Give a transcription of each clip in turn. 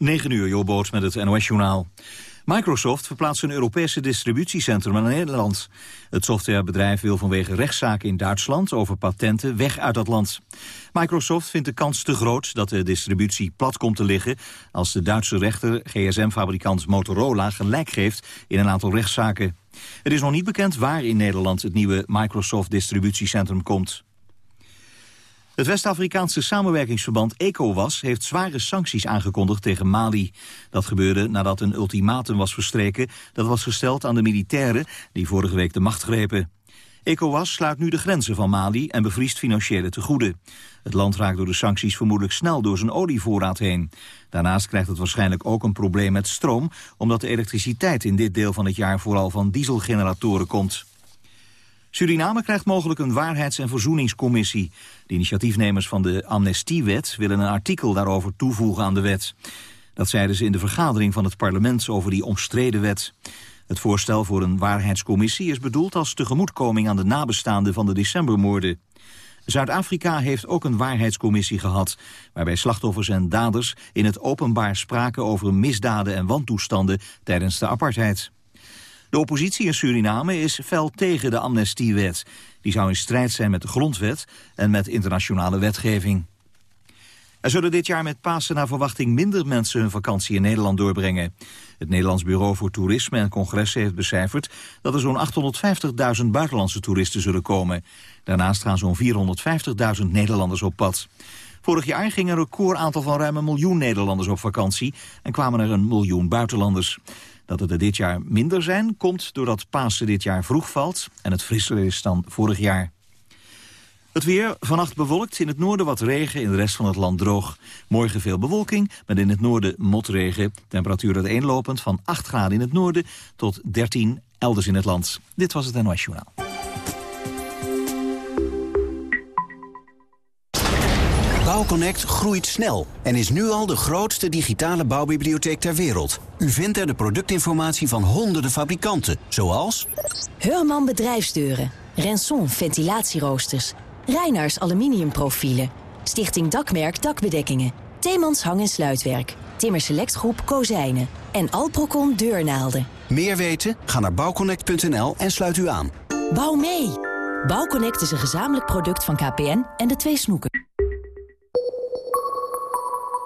9 uur, Jobboot met het NOS-journaal. Microsoft verplaatst een Europese distributiecentrum naar Nederland. Het softwarebedrijf wil vanwege rechtszaken in Duitsland over patenten weg uit dat land. Microsoft vindt de kans te groot dat de distributie plat komt te liggen... als de Duitse rechter gsm-fabrikant Motorola gelijk geeft in een aantal rechtszaken. Het is nog niet bekend waar in Nederland het nieuwe Microsoft distributiecentrum komt. Het West-Afrikaanse samenwerkingsverband ECOWAS heeft zware sancties aangekondigd tegen Mali. Dat gebeurde nadat een ultimatum was verstreken dat was gesteld aan de militairen die vorige week de macht grepen. ECOWAS sluit nu de grenzen van Mali en bevriest financiële tegoeden. Het land raakt door de sancties vermoedelijk snel door zijn olievoorraad heen. Daarnaast krijgt het waarschijnlijk ook een probleem met stroom... omdat de elektriciteit in dit deel van het jaar vooral van dieselgeneratoren komt. Suriname krijgt mogelijk een waarheids- en verzoeningscommissie. De initiatiefnemers van de amnestiewet willen een artikel daarover toevoegen aan de wet. Dat zeiden ze in de vergadering van het parlement over die omstreden wet. Het voorstel voor een waarheidscommissie is bedoeld als tegemoetkoming aan de nabestaanden van de decembermoorden. Zuid-Afrika heeft ook een waarheidscommissie gehad... waarbij slachtoffers en daders in het openbaar spraken over misdaden en wantoestanden tijdens de apartheid. De oppositie in Suriname is fel tegen de amnestiewet. Die zou in strijd zijn met de grondwet en met internationale wetgeving. Er zullen dit jaar met Pasen naar verwachting minder mensen hun vakantie in Nederland doorbrengen. Het Nederlands Bureau voor Toerisme en Congressen heeft becijferd dat er zo'n 850.000 buitenlandse toeristen zullen komen. Daarnaast gaan zo'n 450.000 Nederlanders op pad. Vorig jaar ging een recordaantal van ruim een miljoen Nederlanders op vakantie en kwamen er een miljoen buitenlanders. Dat het er dit jaar minder zijn, komt doordat Pasen dit jaar vroeg valt... en het frisser is dan vorig jaar. Het weer, vannacht bewolkt, in het noorden wat regen, in de rest van het land droog. Morgen veel bewolking, met in het noorden motregen. Temperatuur uiteenlopend van 8 graden in het noorden tot 13 elders in het land. Dit was het NOS Journaal. Bouwconnect groeit snel en is nu al de grootste digitale bouwbibliotheek ter wereld. U vindt er de productinformatie van honderden fabrikanten, zoals... Heurman Bedrijfsdeuren, Renson Ventilatieroosters, Reinaars Aluminiumprofielen, Stichting Dakmerk Dakbedekkingen, Theemans Hang- en Sluitwerk, Timmer Selectgroep Kozijnen en Alprocon Deurnaalden. Meer weten? Ga naar bouwconnect.nl en sluit u aan. Bouw mee! Bouwconnect is een gezamenlijk product van KPN en de twee snoeken.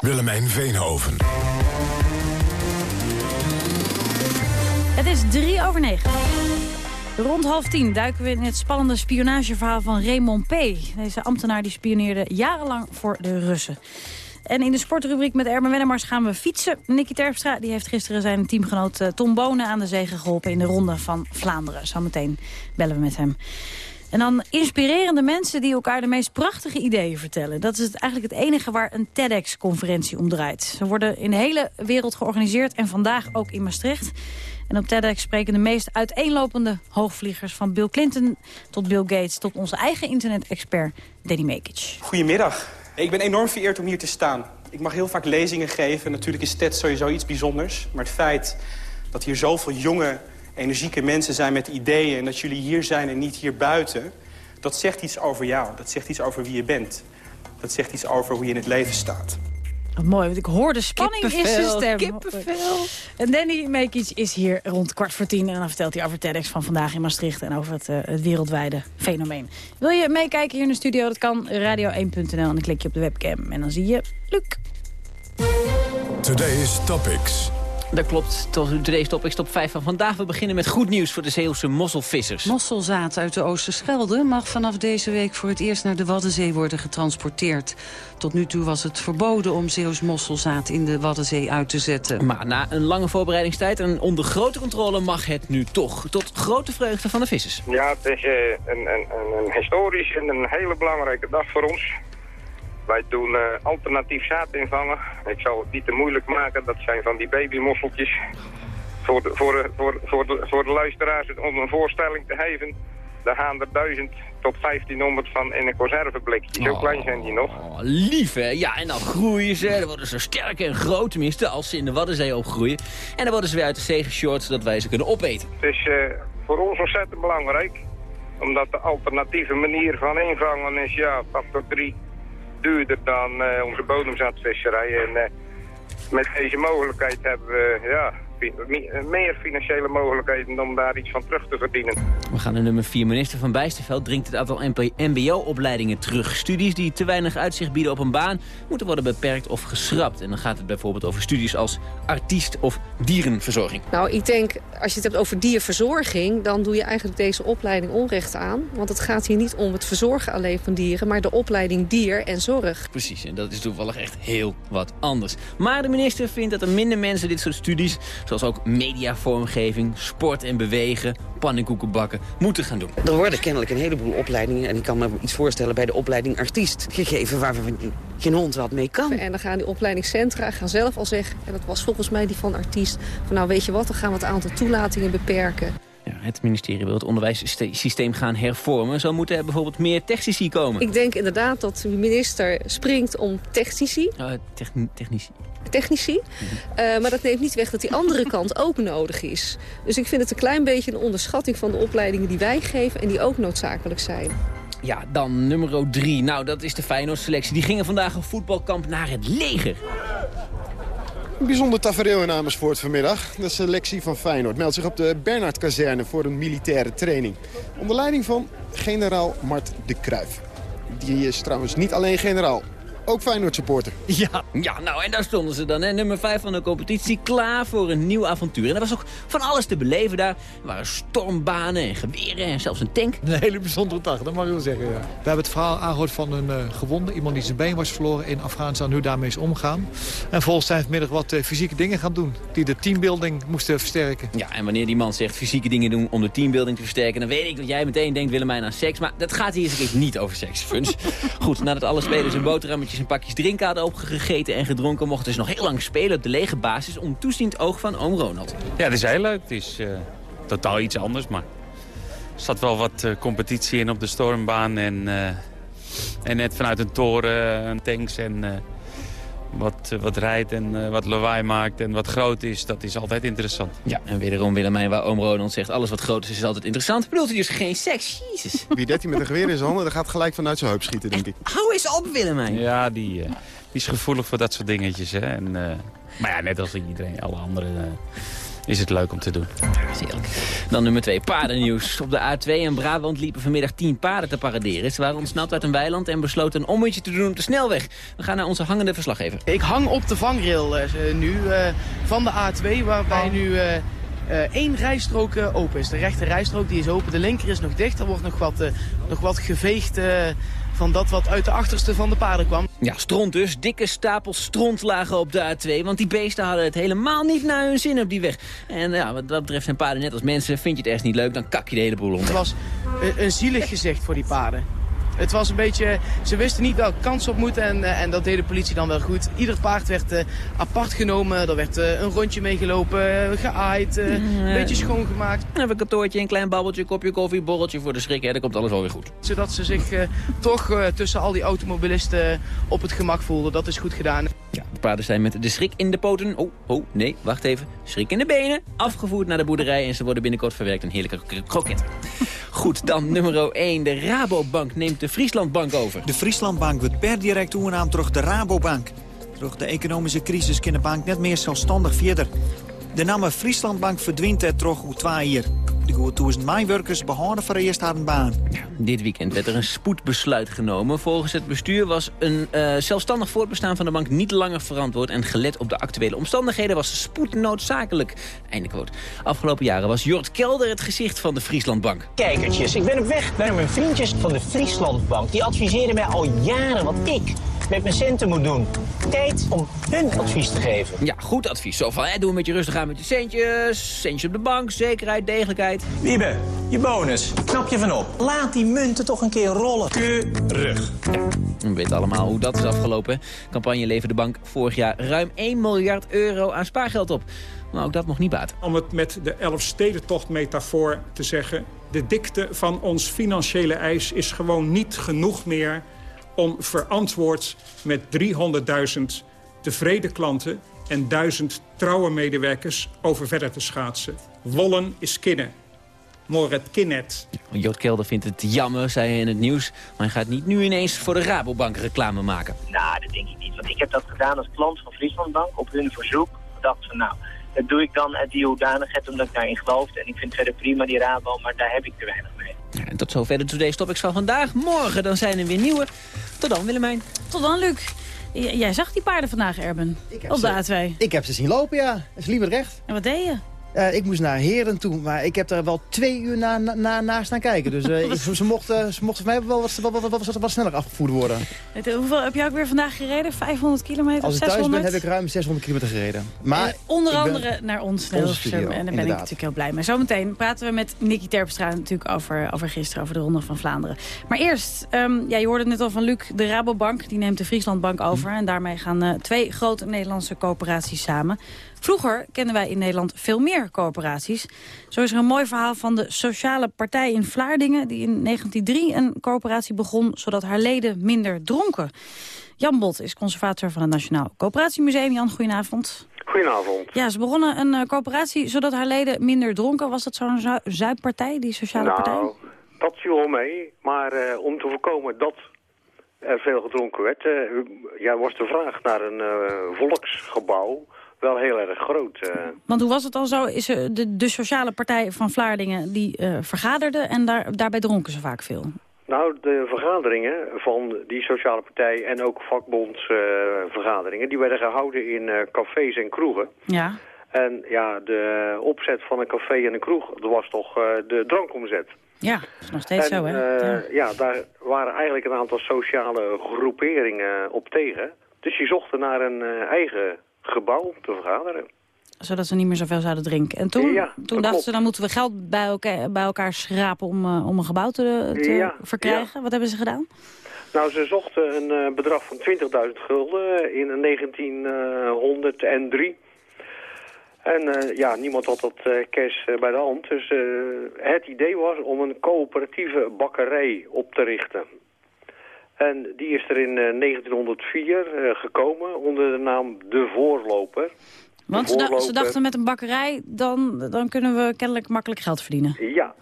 Willemijn Veenhoven. Het is drie over negen. Rond half tien duiken we in het spannende spionageverhaal van Raymond P. Deze ambtenaar die spioneerde jarenlang voor de Russen. En in de sportrubriek met Erben Wennemars gaan we fietsen. Nicky Terpstra die heeft gisteren zijn teamgenoot eh, Tom Bonen aan de zege geholpen... in de ronde van Vlaanderen. Zometeen bellen we met hem. En dan inspirerende mensen die elkaar de meest prachtige ideeën vertellen. Dat is het eigenlijk het enige waar een TEDx-conferentie om draait. Ze worden in de hele wereld georganiseerd en vandaag ook in Maastricht. En op TEDx spreken de meest uiteenlopende hoogvliegers... van Bill Clinton tot Bill Gates tot onze eigen internet-expert Danny Mekic. Goedemiddag. Ik ben enorm vereerd om hier te staan. Ik mag heel vaak lezingen geven. Natuurlijk is TED sowieso iets bijzonders. Maar het feit dat hier zoveel jonge energieke mensen zijn met ideeën... en dat jullie hier zijn en niet hier buiten... dat zegt iets over jou. Dat zegt iets over wie je bent. Dat zegt iets over hoe je in het leven staat. Wat mooi, want ik hoor de spanning in zijn stem. Kippenvel. En Danny Mekic is hier rond kwart voor tien. En dan vertelt hij over TEDx van vandaag in Maastricht... en over het, uh, het wereldwijde fenomeen. Wil je meekijken hier in de studio? Dat kan radio1.nl. En dan klik je op de webcam. En dan zie je Luc. Today's Topics. Dat klopt. Today's Topics top 5 van vandaag. We beginnen met goed nieuws voor de Zeeuwse mosselvissers. Mosselzaad uit de Oosterschelde mag vanaf deze week voor het eerst naar de Waddenzee worden getransporteerd. Tot nu toe was het verboden om Zeeuws mosselzaad in de Waddenzee uit te zetten. Maar na een lange voorbereidingstijd en onder grote controle mag het nu toch. Tot grote vreugde van de vissers. Ja, het is uh, een, een, een historisch en een hele belangrijke dag voor ons. Wij doen uh, alternatief zaad invangen. Ik zal het niet te moeilijk maken. Dat zijn van die babymosseltjes. Voor de, voor, de, voor, voor, de, voor de luisteraars om een voorstelling te geven. Daar gaan er 1000 tot 1500 van in een conserveblikje. Zo klein zijn die nog. Oh, lief hè? Ja, en dan groeien ze. Dan worden ze sterk en groot, tenminste, als ze in de Waddenzee opgroeien. En dan worden ze weer uit de zee geshort, zodat wij ze kunnen opeten. Het is uh, voor ons ontzettend belangrijk. Omdat de alternatieve manier van invangen is, ja, factor 3 duurder dan uh, onze bodemzaadvisserij. En uh, met deze mogelijkheid hebben we, ja, meer financiële mogelijkheden om daar iets van terug te verdienen. We gaan naar nummer 4. Minister Van Bijsterveld dringt het aantal mbo-opleidingen terug. Studies die te weinig uitzicht bieden op een baan moeten worden beperkt of geschrapt. En dan gaat het bijvoorbeeld over studies als artiest of dierenverzorging. Nou, ik denk, als je het hebt over dierverzorging... dan doe je eigenlijk deze opleiding onrecht aan. Want het gaat hier niet om het verzorgen alleen van dieren... maar de opleiding dier en zorg. Precies, en dat is toevallig echt heel wat anders. Maar de minister vindt dat er minder mensen dit soort studies zoals ook mediavormgeving, sport en bewegen, pannenkoeken bakken, moeten gaan doen. Er worden kennelijk een heleboel opleidingen, en ik kan me iets voorstellen bij de opleiding artiest, gegeven waar we geen hond wat mee kan. En dan gaan die opleidingscentra gaan zelf al zeggen, en dat was volgens mij die van artiest, van nou weet je wat, dan gaan we het aantal toelatingen beperken. Ja, het ministerie wil het onderwijssysteem gaan hervormen. Zo moeten er bijvoorbeeld meer technici komen. Ik denk inderdaad dat de minister springt om technici. Uh, technici technici. Uh, maar dat neemt niet weg dat die andere kant ook nodig is. Dus ik vind het een klein beetje een onderschatting van de opleidingen die wij geven... en die ook noodzakelijk zijn. Ja, dan nummer drie. Nou, dat is de Feyenoord-selectie. Die gingen vandaag een voetbalkamp naar het leger. Een bijzonder tafereel in Amersfoort vanmiddag. De selectie van Feyenoord meldt zich op de Bernhard-kazerne voor een militaire training. Onder leiding van generaal Mart de Kruijf. Die is trouwens niet alleen generaal ook Feyenoord supporter. Ja, ja, nou en daar stonden ze dan, hè. nummer 5 van de competitie, klaar voor een nieuw avontuur. En er was ook van alles te beleven daar. Er waren stormbanen en geweren en zelfs een tank. Een hele bijzondere dag, dat mag ik wel zeggen, ja. We hebben het verhaal aangehoord van een uh, gewonde, iemand die zijn been was verloren in Afghanistan, nu daarmee is omgaan. En volgens zijn vanmiddag wat uh, fysieke dingen gaan doen, die de teambuilding moesten versterken. Ja, en wanneer die man zegt fysieke dingen doen om de teambuilding te versterken, dan weet ik dat jij meteen denkt Willemijn aan seks. Maar dat gaat hier eens een keer niet over seks, Funs. Goed, nadat alle spelers een boterhammetjes en pakjes hadden opgegeten en gedronken... mochten ze nog heel lang spelen op de lege basis... om toeziend oog van oom Ronald. Ja, het is heel leuk. Het is uh, totaal iets anders, maar... Er zat wel wat uh, competitie in op de stormbaan en, uh, en net vanuit een toren tanks en wat, eh, wat rijdt en eh, wat lawaai maakt en wat groot is, dat is altijd interessant. Ja, en wederom Willemijn, waar oom Ronald zegt... alles wat groot is, is altijd interessant. Bedoelt hij dus geen seks? Jezus. Wie 13 met een geweer in zijn handen, dat gaat gelijk vanuit zijn heup schieten, denk ik. Hou eens op, Willemijn. Ja, die, uh, die is gevoelig voor dat soort dingetjes. Hè. En, uh, maar ja, net als iedereen, alle anderen... Uh, is het leuk om te doen. Dan nummer 2, paardennieuws. Op de A2 in Brabant liepen vanmiddag 10 paarden te paraderen. Ze waren ontsnapt uit een weiland en besloten een ommetje te doen op de snelweg. We gaan naar onze hangende verslaggever. Ik hang op de vangrail uh, nu uh, van de A2, waarbij nu uh, één rijstrook open is. De rechte rijstrook die is open, de linker is nog dicht. Er wordt nog wat, nog wat geveegd van dat wat uit de achterste van de paarden kwam. Ja, stront dus. Dikke stapels stront lagen op de A2. Want die beesten hadden het helemaal niet naar hun zin op die weg. En ja, wat dat betreft zijn paarden net als mensen. Vind je het echt niet leuk, dan kak je de hele boel om. Het was een, een zielig gezicht voor die paarden. Het was een beetje, ze wisten niet welke kans op moeten en, eh, en dat deed de politie dan wel goed. Ieder paard werd uh, apart genomen, er werd uh, een rondje meegelopen, geaaid, een beetje schoongemaakt. Even een kantoortje, een klein babbeltje, kopje koffie, borreltje voor de schrik, hè, dan komt alles wel weer goed. Zodat ze zich toch tussen al die automobilisten op het gemak voelden, dat is goed gedaan. Ja, de paarden zijn met de schrik in de poten, oh, oh, nee, wacht even, schrik in de benen, afgevoerd naar de boerderij en ze worden binnenkort verwerkt een heerlijke kroket. Goed, dan nummer 1. De Rabobank neemt de Frieslandbank over. De Frieslandbank wordt per direct toenaam terug de Rabobank. Terug de economische crisis kan de bank net meer zelfstandig verder. De naam Frieslandbank verdwijnt er terug hoe twee hier. De goede duizend mijnwerkers behouden voor eerst haar baan. Dit weekend werd er een spoedbesluit genomen. Volgens het bestuur was een uh, zelfstandig voortbestaan van de bank niet langer verantwoord... en gelet op de actuele omstandigheden was spoed noodzakelijk. Einde quote. Afgelopen jaren was Jort Kelder het gezicht van de Frieslandbank. Kijkertjes, ik ben op weg naar mijn vriendjes van de Frieslandbank. Die adviseren mij al jaren wat ik met mijn centen moet doen. Tijd om hun advies te geven. Ja, goed advies. Zo van, hè, doe een beetje rustig aan met je centjes. Centjes op de bank, zekerheid, degelijkheid. Wiebe, je bonus. Knap je van op. Laat die munten toch een keer rollen. Keurig. We weten allemaal hoe dat is afgelopen. Campagne leverde de bank vorig jaar ruim 1 miljard euro aan spaargeld op. Maar ook dat mocht niet baten. Om het met de Elfstedentocht-metafoor te zeggen... de dikte van ons financiële eis is gewoon niet genoeg meer... om verantwoord met 300.000 tevreden klanten... en 1000 trouwe medewerkers over verder te schaatsen. Wollen is kinnen. Moret kinnet. Jood Kelder vindt het jammer, zei hij in het nieuws. Maar hij gaat niet nu ineens voor de Rabobank reclame maken. Nou, dat denk ik niet. Want ik heb dat gedaan als klant van Frieslandbank op hun verzoek. Ik dacht van nou, dat doe ik dan uit die hoedanigheid omdat ik daarin geloofde. En ik vind verder prima die Rabo, maar daar heb ik te weinig mee. Ja, en tot zover de Today's Topics van vandaag. Morgen dan zijn er weer nieuwe. Tot dan, Willemijn. Tot dan, Luc. J- jij zag die paarden vandaag, Erben. Op de A2. Ik heb ze zien lopen, ja. Ze liepen recht. En wat deed je? Eh, ik moest naar Heren toe, maar ik heb er wel twee uur na, na, na, staan kijken. Dus eh, ze, ze mochten, ze mochten van mij wel wat, wat, wat, wat, wat, wat sneller afgevoerd worden. Het, Hoeveel heb je ook weer vandaag gereden? 500 kilometer? Als ik thuis 600? ben, heb ik ruim 600 kilometer gereden. Maar Eh, onder andere naar ons, En daar ben ik natuurlijk heel blij mee. Zometeen praten we met Nicky Terpstra natuurlijk over, over gisteren, over de Ronde van Vlaanderen. Maar eerst, ehm, ja, je hoorde het net al van Luc, de Rabobank, die neemt de Frieslandbank over. En daarmee gaan eh, twee grote Nederlandse coöperaties samen. Vroeger kenden wij in Nederland veel meer coöperaties. Zo is er een mooi verhaal van de Sociale Partij in Vlaardingen... die in 1903 een coöperatie begon, zodat haar leden minder dronken. Jan Bot is conservator van het Nationaal Coöperatiemuseum. Jan, goedenavond. Goedenavond. Ja, ze begonnen een eh, coöperatie zodat haar leden minder dronken. Was dat zo'n zu- zuippartij, die sociale partij? Nou, dat viel wel mee. Maar eh, om te voorkomen dat er veel gedronken werd... eh, ja, was de vraag naar een volksgebouw wel heel erg groot. eh. Want hoe was het al zo? Is er de, de sociale partij van Vlaardingen die eh, vergaderde en daar, daarbij dronken ze vaak veel? Nou, de vergaderingen van die sociale partij en ook vakbondsvergaderingen... die werden gehouden in eh, cafés en kroegen. Ja. En ja, de opzet van een café en een kroeg, dat was toch eh, de drankomzet. Ja, dat is nog steeds en, zo, hè? eh, Ja. ja. daar waren eigenlijk een aantal sociale groeperingen op tegen. Dus die zochten naar een eh, eigen gebouw te vergaderen. Zodat ze niet meer zoveel zouden drinken. En toen, Ja, toen dachten klopt. ze, dan moeten we geld bij elkaar, bij elkaar schrapen om, eh, om een gebouw te, te Ja, verkrijgen. Wat hebben ze gedaan? Nou, ze zochten een eh, bedrag van 20.000 gulden in 1903. En eh, ja, niemand had dat eh, cash bij de hand. Dus het idee was om een coöperatieve bakkerij op te richten. En die is er in eh, 1904 eh, gekomen onder de naam De Voorloper. Want De ze, dachten met een bakkerij, dan, dan kunnen we kennelijk makkelijk geld verdienen. Ja.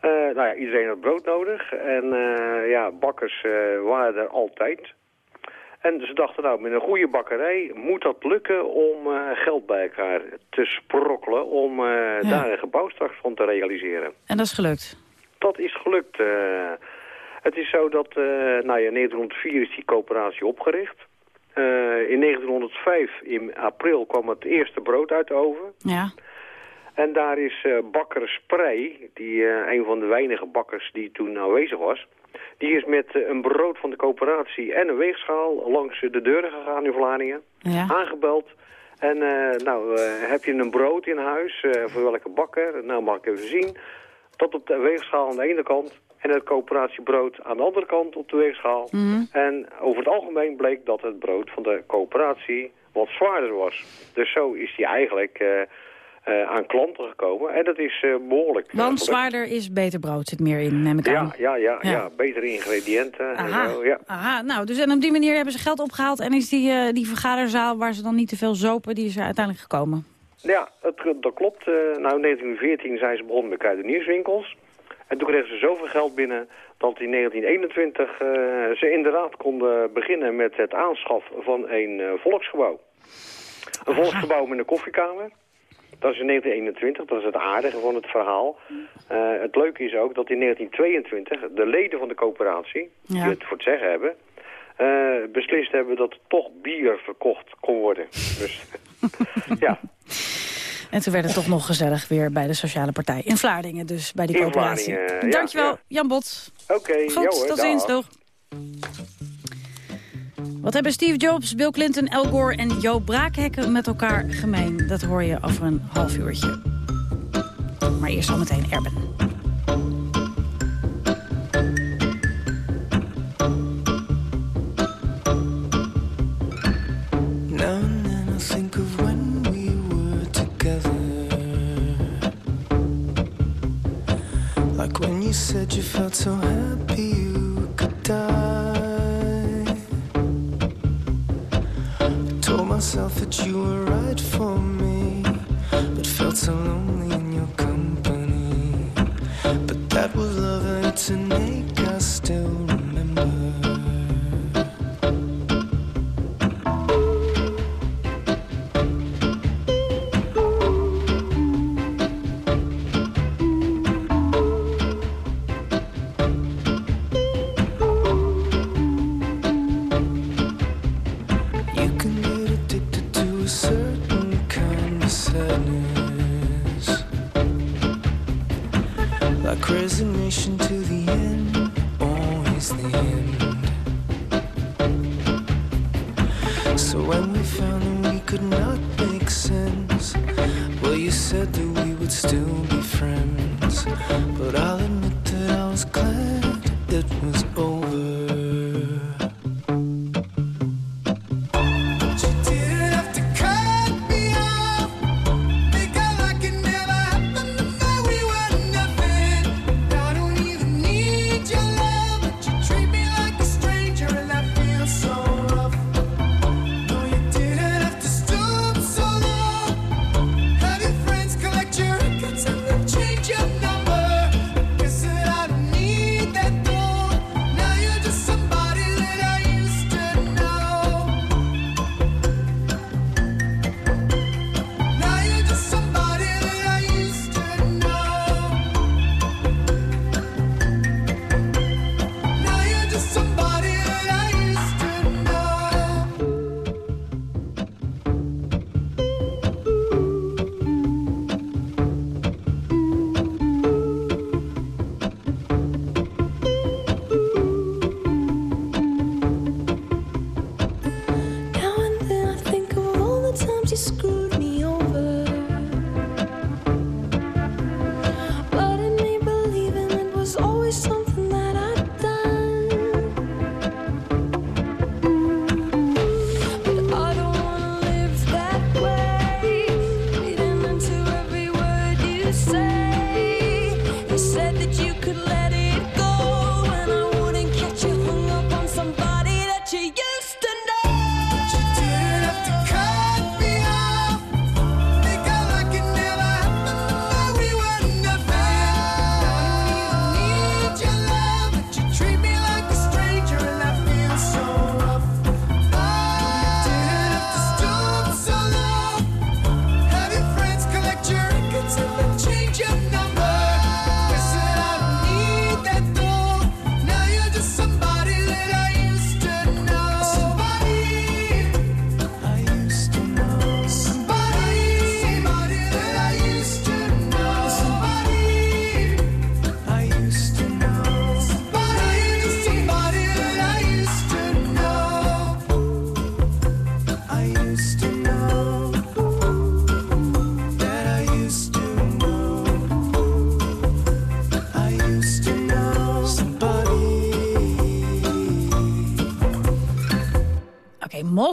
Eh, nou ja, iedereen had brood nodig. En eh, ja, bakkers eh, waren er altijd. En ze dachten, nou, met een goede bakkerij moet dat lukken om eh, geld bij elkaar te sprokkelen... om eh, daar een gebouw straks van te realiseren. En dat is gelukt. Dat is gelukt. eh. Het is zo dat, eh nou ja, in 1904 is die coöperatie opgericht. Eh, in 1905, in april, kwam het eerste brood uit de oven. Ja. En daar is eh, bakker Sprey, die, een van de weinige bakkers die toen aanwezig was... die is met een brood van de coöperatie en een weegschaal langs de deuren gegaan in Vlaardingen. Ja. Aangebeld. En nou, heb je een brood in huis? voor welke bakker? Nou, mag ik even zien. Dat op de weegschaal aan de ene kant en het coöperatiebrood aan de andere kant op de weegschaal. Mhm. En over het algemeen bleek dat het brood van de coöperatie wat zwaarder was. Dus zo is die eigenlijk eh, eh, aan klanten gekomen. En dat is eh, behoorlijk. eh, Want zwaarder is beter brood, zit meer in, neem ik aan. Ja, ja, ja, ja. Ja. betere ingrediënten Aha. en zo, ja. Aha, nou, dus en op die manier hebben ze geld opgehaald... en is die, die vergaderzaal waar ze dan niet te veel zopen... die is er uiteindelijk gekomen. Ja, het, dat klopt. Nou, in 1914 zijn ze begonnen met kruidenierswinkels. En toen kregen ze zoveel geld binnen dat in 1921 eh, ze inderdaad konden beginnen met het aanschaffen van een eh, volksgebouw. Een volksgebouw met een koffiekamer. Dat is in 1921, dat is het aardige van het verhaal. Eh, het leuke is ook dat in 1922 de leden van de coöperatie, die het voor het zeggen hebben, beslist hebben dat toch bier verkocht kon worden. Dus ja, En toen werd het toch nog gezellig weer bij de Sociale Partij. In Vlaardingen dus, bij die In coöperatie. Vlaardingen, Dankjewel, ja. Jan Bot. Oké, Goed, ja hoor, tot ziens, doeg. Wat hebben Steve Jobs, Bill Clinton, Al Gore en Joe Braakhekken met elkaar gemeen? Dat hoor je over een half uurtje. Maar eerst al meteen Erben. Said you felt so happy you could die.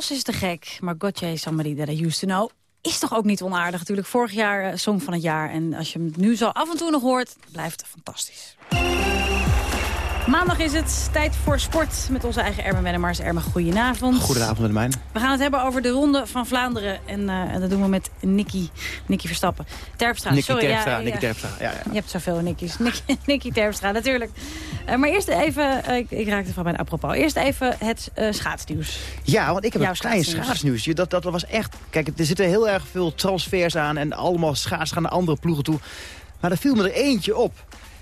Mos is te gek, maar Gotye Somebody That I Used To Know... is toch ook niet onaardig natuurlijk. Vorig jaar eh, Song van het Jaar. En als je hem nu zo af en toe nog hoort, blijft het fantastisch. Maandag is het tijd voor sport met onze eigen Ermen Wennemars. Ermen, goedenavond. Goedenavond met mijn. We gaan het hebben over de Ronde van Vlaanderen. En, eh, en dat doen we met Nicky, Nicky Verstappen. Terpstra, Nicky sorry. Terpstra, ja, Nicky ja. Terpstra, ja, ja. Je hebt zoveel Nicky's. Nicky, Nicky Terpstra, natuurlijk. Eh, maar eerst even, eh, ik, ik raakte van mijn apropos. Eerst even het schaatsnieuws. Ja, want ik heb Jouw een klein schaatsnieuws. Dat, dat was echt... Kijk, er zitten heel erg veel transfers aan... en allemaal schaats gaan naar andere ploegen toe. Maar er viel me er eentje op.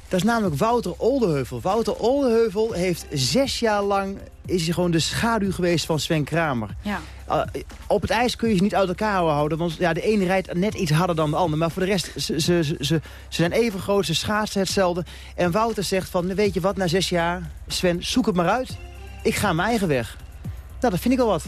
Dat is namelijk Wouter Oldeheuvel. Wouter Oldeheuvel heeft zes jaar lang... is hij gewoon de schaduw geweest van Sven Kramer. Ja. Uh, op het ijs kun je ze niet uit elkaar houden. Want ja, de ene rijdt net iets harder dan de ander. Maar voor de rest, ze, ze, ze, ze zijn even groot. Ze schaatsen hetzelfde. En Wouter zegt van, weet je wat, na zes jaar... Sven, zoek het maar uit. Ik ga mijn eigen weg. Nou, dat vind ik al wat.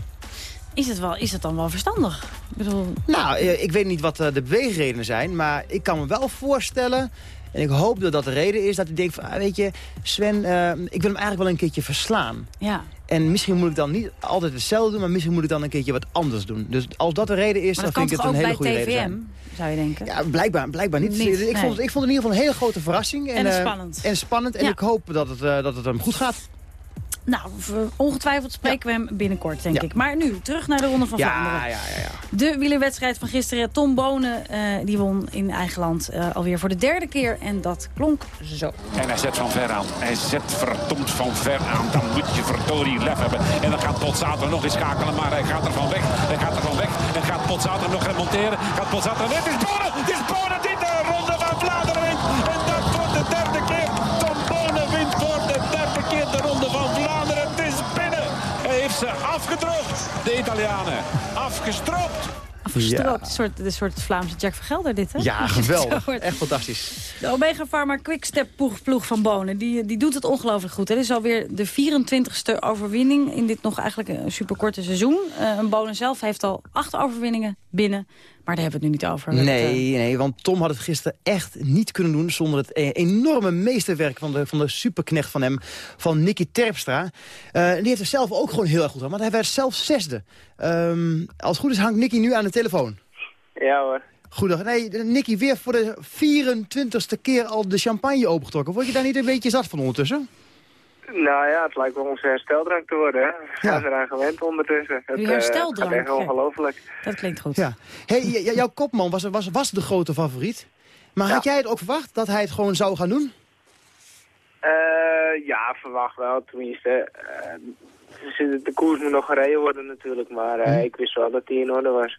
Is het, wel, is het dan wel verstandig? Ik bedoel, Nou, eh, ik weet niet wat eh, de beweegredenen zijn, maar ik kan me wel voorstellen... en ik hoop dat dat de reden is dat hij denkt van... ah, weet je, Sven, eh, ik wil hem eigenlijk wel een keertje verslaan. ja. En misschien moet ik dan niet altijd hetzelfde doen... maar misschien moet ik dan een keertje wat anders doen. Dus als dat de reden is, dan vind ik het een hele goede reden TVM, zijn. zou je denken? Ja, blijkbaar, blijkbaar niet. Niet, ik, nee. vond, ik vond het in ieder geval een hele grote verrassing. En eh, spannend. En spannend. En Ja. ik hoop dat het, eh, dat het hem goed gaat. Nou, ongetwijfeld spreken we hem binnenkort, denk Ja. ik. Maar nu, terug naar de Ronde van Ja, Vlaanderen. ja, ja, ja. De wielerwedstrijd van gisteren. Tom Bonen, eh, die won in eigen land eh, alweer voor de derde keer. En dat klonk zo. En hij zet van ver aan. Hij zet verdomd van ver aan. Dan moet je verdorie lef hebben. En dan gaat Potzater nog eens schakelen. Maar hij gaat er van weg. Hij gaat er van weg. En gaat Potzater nog remonteren. Gaat Potzater... Het is Bonen! Het is Bonen ze. De Italianen. Afgestropt. Afgestroopt. Een soort, een soort Vlaamse Jack Vergelder dit, hè? Ja, geweldig. Echt fantastisch. De Omega Pharma Quickstep ploeg, ploeg van Bonen, die, die doet het ongelooflijk goed. Het is alweer de 24ste overwinning in dit nog eigenlijk een superkorte seizoen. Eh, een Bonen zelf heeft al acht overwinningen binnen, maar daar hebben we het nu niet over. Nee, eh, nee, want Tom had het gisteren echt niet kunnen doen... zonder het eh, enorme meesterwerk van de, van de superknecht van hem, van Nicky Terpstra. Eh, die heeft het zelf ook gewoon heel erg goed gedaan, want hij werd zelf zesde. Ehm, als het goed is hangt Nicky nu aan de telefoon. Ja hoor. Goedendag. Nee, Nicky, weer voor de 24ste keer al de champagne opengetrokken. Word je daar niet een beetje zat van ondertussen? Nou ja, het lijkt wel onze hersteldrank te worden. Hè? We zijn eraan gewend ondertussen. Het Uw eh, hersteldrank, echt ongelooflijk. Dat klinkt goed. Ja. Hey, jouw kopman was, was, was de grote favoriet. Maar had jij het ook verwacht dat hij het gewoon zou gaan doen? Eh, ja, verwacht wel. Tenminste, eh, de, koers moet nog gereden worden natuurlijk. Maar eh, Mhm. ik wist wel dat die in orde was.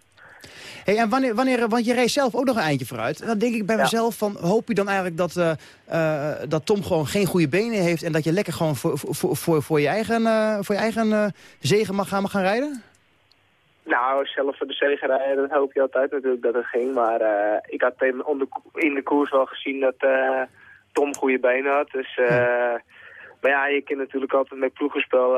Hey, en wanneer, wanneer, want je reed zelf ook nog een eindje vooruit. Dan denk ik bij mezelf van, hoop je dan eigenlijk dat, eh, eh, dat Tom gewoon geen goede benen heeft... en dat je lekker gewoon voor, voor, voor, voor je eigen, voor je eigen eh, zegen mag gaan, mag gaan rijden? Nou, zelf voor de zege rijden, dat hoop je altijd natuurlijk dat het ging. Maar ik had in de koers wel gezien dat Tom goede benen had. Dus, maar ja, je kan natuurlijk altijd met ploegenspel...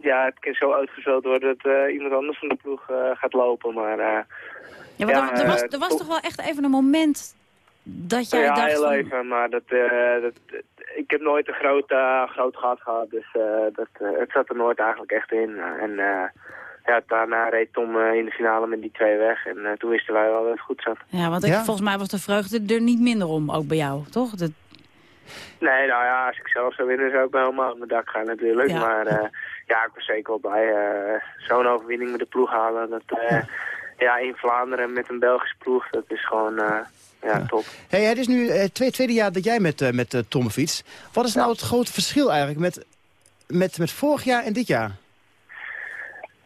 ja, het kan zo uitgespeeld worden dat eh, iemand anders van de ploeg eh, gaat lopen. Maar eh, Ja, want er, er was, er was toch wel echt even een moment dat jij ja, dacht heel van... even, maar dat, eh, dat, ik heb nooit een groot, groot gat gehad, dus eh, dat, eh, het zat er nooit eigenlijk echt in. En eh, ja, daarna reed Tom eh, in de finale met die twee weg en eh, toen wisten wij wel dat het goed zat. Ja, want ik, volgens mij was de vreugde er niet minder om, ook bij jou, toch? Dat, Nee, nou ja, als ik zelf zou winnen zou ik wel helemaal op mijn dak gaan natuurlijk. Ja. Maar eh, ja, ik was zeker wel blij. eh, Zo'n overwinning met de ploeg halen, dat, eh, ja, in Vlaanderen met een Belgische ploeg, dat is gewoon eh, ja, top. Hey, het is nu het tweede, jaar dat jij met, met Tom fietst. Wat is nou het grote verschil eigenlijk met, met, met vorig jaar en dit jaar?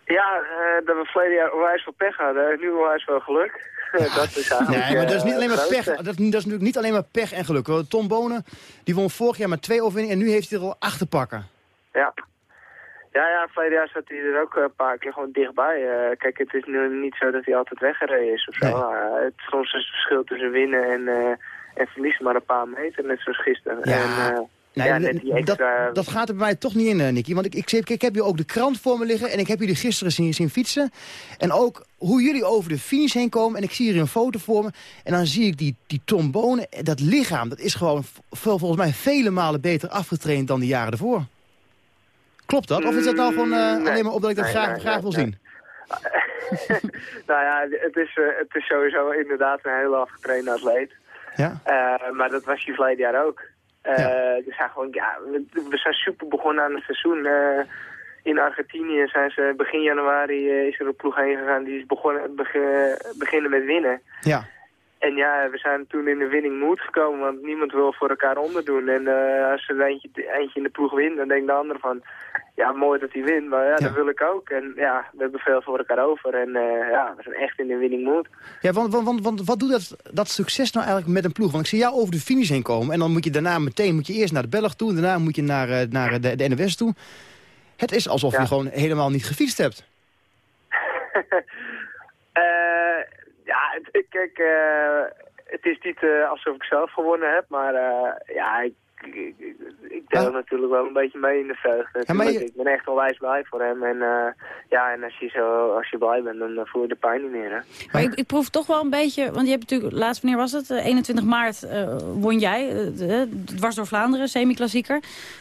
Ja, dat we verleden jaar onwijs veel pech hadden. en Nu onwijs veel geluk. dat is eigenlijk, Nee, maar dat is niet alleen maar pech. Dat, is- dat is natuurlijk niet alleen maar pech en geluk. Tom Bonen, die won vorig jaar met twee overwinningen en nu heeft hij er al acht te pakken. Ja. Ja, ja, verleden jaar zat hij er ook een paar keer gewoon dichtbij. Eh, kijk, het is nu niet zo dat hij altijd weggereden is of zo. Eh, het, soms is het verschil tussen winnen en, eh, en verliezen maar een paar meter, net zoals gisteren. Ja. En, eh, Nee, ja, dat, dat gaat er bij mij toch niet in, eh, Nicky. Want ik, ik, ik, ik heb hier ook de krant voor me liggen en ik heb jullie gisteren zien, zien fietsen. En ook hoe jullie over de finish heen komen. En ik zie hier een foto voor me. En dan zie ik die, die Tom Bonen. Dat lichaam, dat is gewoon volgens mij vele malen beter afgetraind dan de jaren ervoor. Klopt dat? Of is dat nou gewoon eh, nee. alleen maar op dat ik dat Nee, graag, nee, graag wil zien? nou ja, het is, eh, het is sowieso inderdaad een heel afgetrainde atleet. Ja. Eh, maar dat was hij verleden jaar ook. We, zijn gewoon, ja, we, we zijn super begonnen aan het seizoen. In Argentinië zijn ze begin januari is er een ploeg heen gegaan. Die is begonnen, beg- beginnen met winnen. Ja. En ja, we zijn toen in de winning mood gekomen, want niemand wil voor elkaar onderdoen. En eh, als er eentje, eentje in de ploeg wint, dan denkt de ander van... Ja, mooi dat hij wint, maar ja, dat wil ik ook. En ja, we hebben veel voor elkaar over. En eh, ja, we zijn echt in de winning mood. Ja, want, want, want, want wat doet dat, dat succes nou eigenlijk met een ploeg? Want ik zie jou over de finish heen komen. En dan moet je daarna meteen moet je eerst naar de Belg toe. En daarna moet je naar, eh, naar de, de NOS toe. Het is alsof je gewoon helemaal niet gefietst hebt. Eh, ja, kijk, eh, het is niet eh, alsof ik zelf gewonnen heb, maar eh, ja, ik, ik, ik- ik deel natuurlijk wel een beetje mee in de vreugde. Ja, maar je- Ik ben echt onwijs blij voor hem. En eh, ja, en als je, zo, als je blij bent, dan voel je de pijn niet meer. Hè? Maar ik, ik proef toch wel een beetje, want je hebt natuurlijk, laatst wanneer was het? Eh, 21 maart eh, won jij, de- dwars door Vlaanderen, semi-klassieker.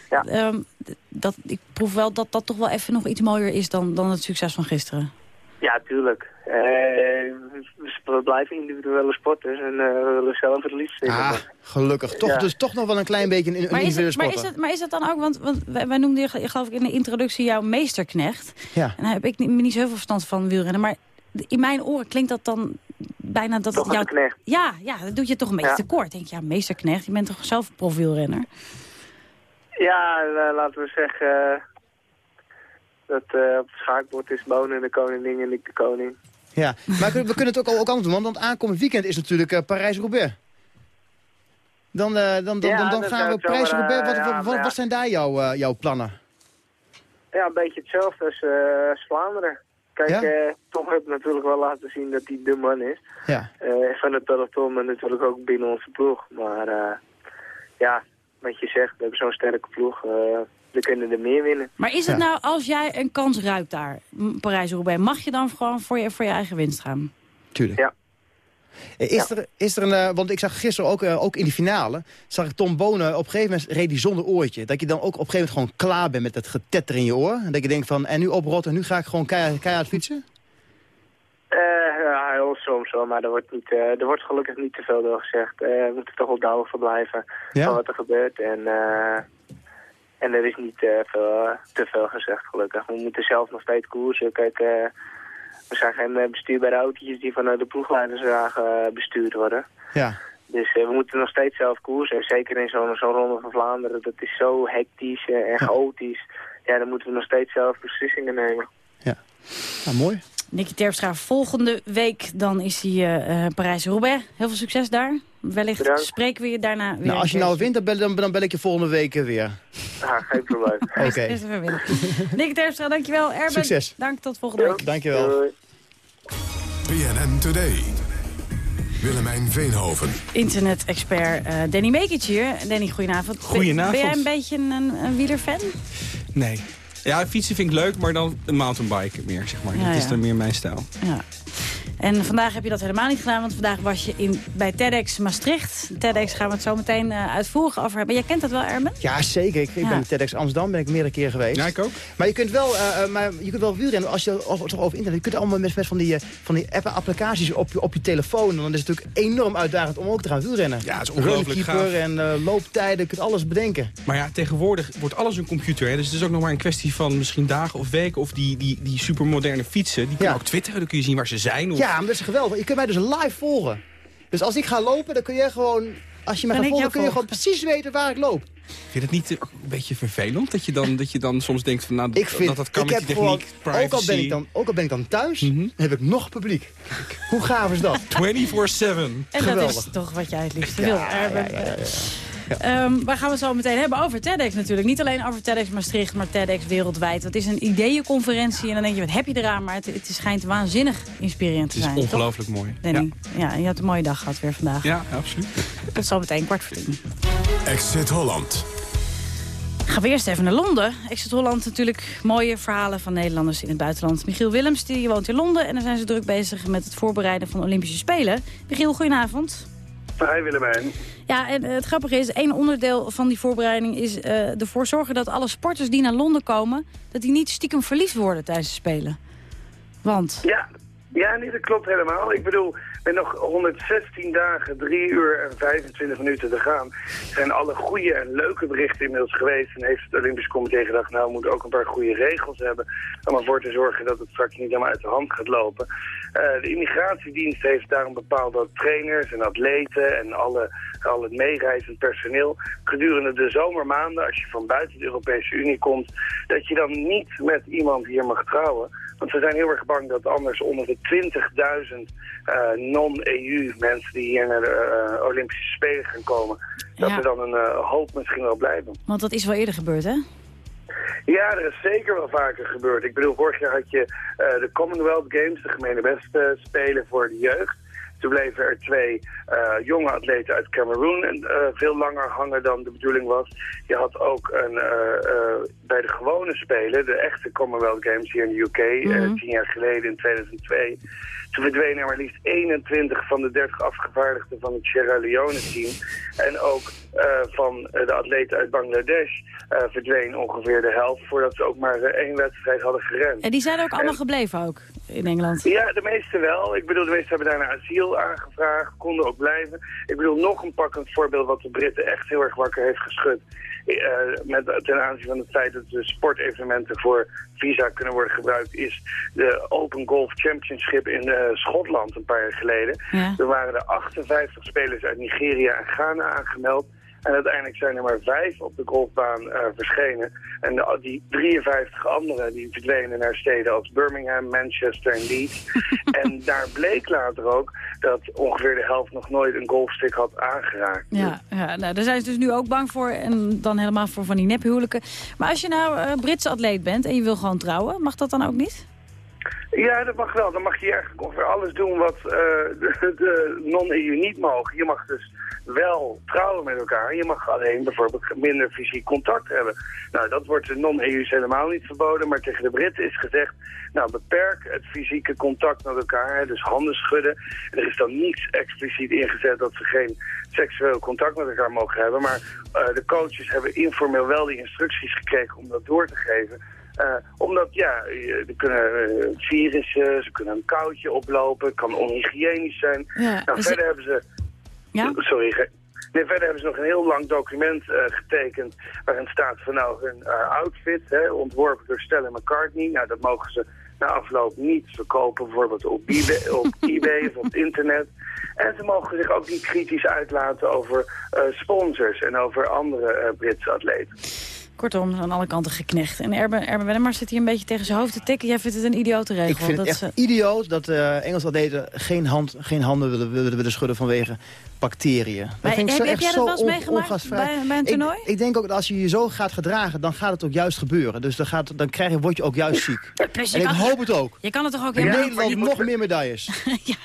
Ja. Ehm, dat, ik proef wel dat dat toch wel even nog iets mooier is dan, dan het succes van gisteren. Ja, tuurlijk. Eh, we- blijven individuele sporters en eh, we willen zelf het liefst. Ah, gelukkig. Toch, Ja. dus toch nog wel een klein beetje een, is, individuele het, maar, is het, maar is het dan ook, want, want wij, wij noemden je, geloof ik in de introductie jouw meesterknecht. Ja. En daar heb ik niet, niet zoveel verstand van wielrennen, maar in mijn oren klinkt dat dan bijna dat Toch een knecht. Ja, ja, dat doet je toch een beetje Ja. tekort. Denk je, ja, meesterknecht, je bent toch zelf een profielrenner? Ja, eh, laten we zeggen dat eh, op het schaakbord is Bonen de koning en ik de koning. Ja, maar we kunnen het ook, al- ook anders doen, want aankomend weekend is natuurlijk eh, Parijs-Roubaix. Dan, eh, dan, dan, dan, dan gaan we Parijs-Roubaix. Wat, eh, wat, wat, zijn daar jouw, jouw plannen? Ja, een beetje hetzelfde als, als Vlaanderen. Kijk, Ja? eh, Tom heeft natuurlijk wel laten zien dat hij de man is. Ja. Eh, van het peloton, maar natuurlijk ook binnen onze ploeg. Maar ja, wat je zegt, we hebben zo'n sterke ploeg. eh, we kunnen er meer winnen. Maar is het nou, als jij een kans ruikt daar, Parijs-Roubaix, mag je dan gewoon voor je, voor je eigen winst gaan? Tuurlijk. Ja. Eh, Is, er, is er een, eh, want ik zag gisteren ook, eh, ook in die finale, zag ik Tom Bonen op een gegeven moment reed hij zonder oortje. Dat je dan ook op een gegeven moment gewoon klaar bent met het getetter in je oor. En dat je denkt van, en nu oprotten, en nu ga ik gewoon keihard, keihard fietsen. Eh, ja, heel soms wel, maar er wordt, niet, eh, er wordt gelukkig niet te veel door gezegd. Eh, we moeten toch op de hoogte blijven Ja? van wat er gebeurt. En, eh, en er is niet eh, veel, te veel gezegd, gelukkig. We moeten zelf nog steeds koersen. Kijk, eh, we zijn geen eh, bestuurbare autootjes die vanuit de ploegleiderswagen eh, bestuurd worden. Ja. Dus eh, we moeten nog steeds zelf koersen. En zeker in zo'n zo'n ronde van Vlaanderen, dat is zo hectisch eh, en chaotisch. Ja, dan moeten we nog steeds zelf beslissingen nemen. Nou, mooi. Nicky Terpstra, volgende week dan is hij eh, eh, Parijs-Roubaix. Heel veel succes daar. Wellicht Bedankt. spreken we je daarna weer. Nou, als je nou wint, dan bel, dan, dan bel ik je volgende week weer. Ah, geen probleem. Oké. Nicky Terpstra, dankjewel. Erben, Succes. dank tot volgende week. Dankjewel. BNN Today. Willemijn Veenhoven. Internet-expert eh, Danny Mekic hier. Danny, goedenavond. Ben- Goedenavond. Ben jij een beetje een, een wielerfan? Nee. Ja, fietsen vind ik leuk, maar dan een mountainbike meer, zeg maar. Ja, dat is ja. dan meer mijn stijl. Ja. En vandaag heb je dat helemaal niet gedaan, want vandaag was je in, bij TEDx Maastricht. TEDx gaan we het zo meteen eh, uitvoerig over hebben. Jij kent dat wel, Ermen? Ja, zeker. Ik, ik Ja. ben TEDx Amsterdam, ben ik meerdere keren geweest. Ja, ik ook. Maar je kunt wel, eh, eh, maar je kunt wel wielrennen als je over, toch over internet. Je kunt allemaal met, met van die, eh, van die app applicaties op je, op je telefoon. Dan is het natuurlijk enorm uitdagend om ook te gaan wielrennen. Ja, het is ongelooflijk gaaf. en eh, looptijden, je kunt alles bedenken. Maar ja, tegenwoordig wordt alles een computer. Hè? Dus het is ook nog maar een kwestie van misschien dagen of weken. Of die, die, die supermoderne fietsen, die kunnen ook twitteren. Dan kun je zien waar ze zijn. Of... Ja, maar dat is geweldig. Je kunt mij dus live volgen. Dus als ik ga lopen, dan kun je gewoon... Als je mij gaat volgen, kun je gewoon precies weten waar ik loop. Vind je het niet een beetje vervelend? Dat je dan, dat je dan soms denkt van, nou, Ik vind, dat dat kan ik met heb die gewoon, techniek, privacy. ook al, ben ik dan, ook al ben ik dan thuis, Mhm. heb ik nog publiek. Hoe gaaf is dat? 24-7. En dat Geweldig. is toch wat jij het liefst Ja, wil. ja, Erben. ja, ja, ja. Ehm, waar gaan we het zo meteen hebben? Over TEDx natuurlijk. Niet alleen over TEDx Maastricht, maar TEDx wereldwijd. Het is een ideeënconferentie en dan denk je, wat heb je eraan? Maar het, het schijnt waanzinnig inspirerend te Het is zijn. ongelooflijk mooi. Danny? Ja. je hebt een mooie dag gehad weer vandaag. Ja, ja absoluut. Tot zo meteen, kwart voor tien. Exit Holland. Gaan we eerst even naar Londen. Exit Holland natuurlijk mooie verhalen van Nederlanders in het buitenland. Michiel Willems die woont in Londen en dan zijn ze druk bezig met het voorbereiden van de Olympische Spelen. Michiel, goedenavond. Hi Willemijn. Ja, en eh, het grappige is, één onderdeel van die voorbereiding is eh, ervoor zorgen dat alle sporters die naar Londen komen, dat die niet stiekem verliefd worden tijdens de Spelen. Want? Ja, ja nee, dat klopt helemaal. Ik bedoel, met nog 116 dagen, 3 uur en 25 minuten te gaan, zijn alle goede en leuke berichten inmiddels geweest. En heeft het Olympisch Comité gedacht, nou, we moeten ook een paar goede regels hebben om ervoor te zorgen dat het straks niet helemaal uit de hand gaat lopen. Eh, de immigratiedienst heeft daarom bepaald dat trainers en atleten en alle, al het meereizend personeel gedurende de zomermaanden, als je van buiten de Europese Unie komt, dat je dan niet met iemand hier mag trouwen. Want ze zijn heel erg bang dat anders onder de 20.000 eh, non-EU mensen die hier naar de eh, Olympische Spelen gaan komen, dat Ja. er dan een hoop misschien wel blijven. Want dat is wel eerder gebeurd, hè? Ja, er is zeker wel vaker gebeurd. Ik bedoel, vorig jaar had je eh, de Commonwealth Games, de gemene best eh, spelen voor de jeugd. Toen bleven er twee eh, jonge atleten uit Cameroen eh, veel langer hangen dan de bedoeling was. Je had ook een, bij de gewone Spelen, de echte Commonwealth Games hier in de UK, Mhm. tien jaar geleden in 2002... Toen verdwenen er maar liefst 21 van de 30 afgevaardigden van het Sierra Leone-team. En ook eh, van eh, de atleten uit Bangladesh eh, verdween ongeveer de helft... voordat ze ook maar één wedstrijd hadden gerend. En die zijn er ook allemaal En- gebleven ook in Engeland. ja, de meeste wel. Ik bedoel, de meeste hebben daarna asiel aangevraagd, konden ook blijven. Ik bedoel, nog een pakkend voorbeeld wat de Britten echt heel erg wakker heeft geschud. eh, met, ten aanzien van het feit dat de sportevenementen voor visa kunnen worden gebruikt, is de Open Golf Championship in eh, Schotland een paar jaar geleden. Ja. Er waren er 58 spelers uit Nigeria en Ghana aangemeld. En uiteindelijk zijn er maar vijf op de golfbaan eh, verschenen. En de- die 53 anderen die verdwenen naar steden als Birmingham, Manchester en Leeds. en daar bleek later ook dat ongeveer de helft nog nooit een golfstick had aangeraakt. Ja, ja nou, daar zijn ze dus nu ook bang voor. En dan helemaal voor van die nephuwelijken. Maar als je nou eh, Britse atleet bent en je wil gewoon trouwen, mag dat dan ook niet? Ja, dat mag wel. Dan mag je eigenlijk ongeveer alles doen wat eh, de, de non-EU niet mogen. Je mag dus wel trouwen met elkaar. Je mag alleen bijvoorbeeld minder fysiek contact hebben. Nou, dat wordt de non-EU's helemaal niet verboden. Maar tegen de Britten is gezegd, nou, beperk het fysieke contact met elkaar. Hè, dus handen schudden. En er is dan niets expliciet ingezet dat ze geen seksueel contact met elkaar mogen hebben. Maar eh, de coaches hebben informeel wel die instructies gekregen om dat door te geven. Eh, omdat, ja, je- er kunnen eh, virussen, ze kunnen een koudje oplopen, het kan onhygiënisch zijn. Ja, nou, dus- verder hebben ze... Ja? Sorry, nee, verder hebben ze nog een heel lang document eh, getekend waarin staat van nou hun eh, outfit, hè, ontworpen door Stella McCartney. Nou, dat mogen ze na afloop niet verkopen, bijvoorbeeld op eBay, op eBay of op het internet. En ze mogen zich ook niet kritisch uitlaten over eh, sponsors en over andere Britse atleten. Kortom, aan alle kanten geknecht. En Erben, Erben Wennemars zit hier een beetje tegen zijn hoofd te tikken. Jij vindt het een idiote regel. Ik vind het dat echt ze- idioot dat eh Engelse atleten geen, hand, geen handen willen, willen, willen schudden vanwege bacteriën. Dat Maar vind ik heb- zo heb echt jij dat zo wel eens meegemaakt bij- bij een Ik- toernooi? Ik, denk ook dat als je je zo gaat gedragen, dan gaat het ook juist gebeuren. Dus dan, gaat, dan krijg je, word je ook juist ziek. plus je en ik kan- hoop het ook. Je kan het toch ook In helemaal... Nederland nog meer medailles.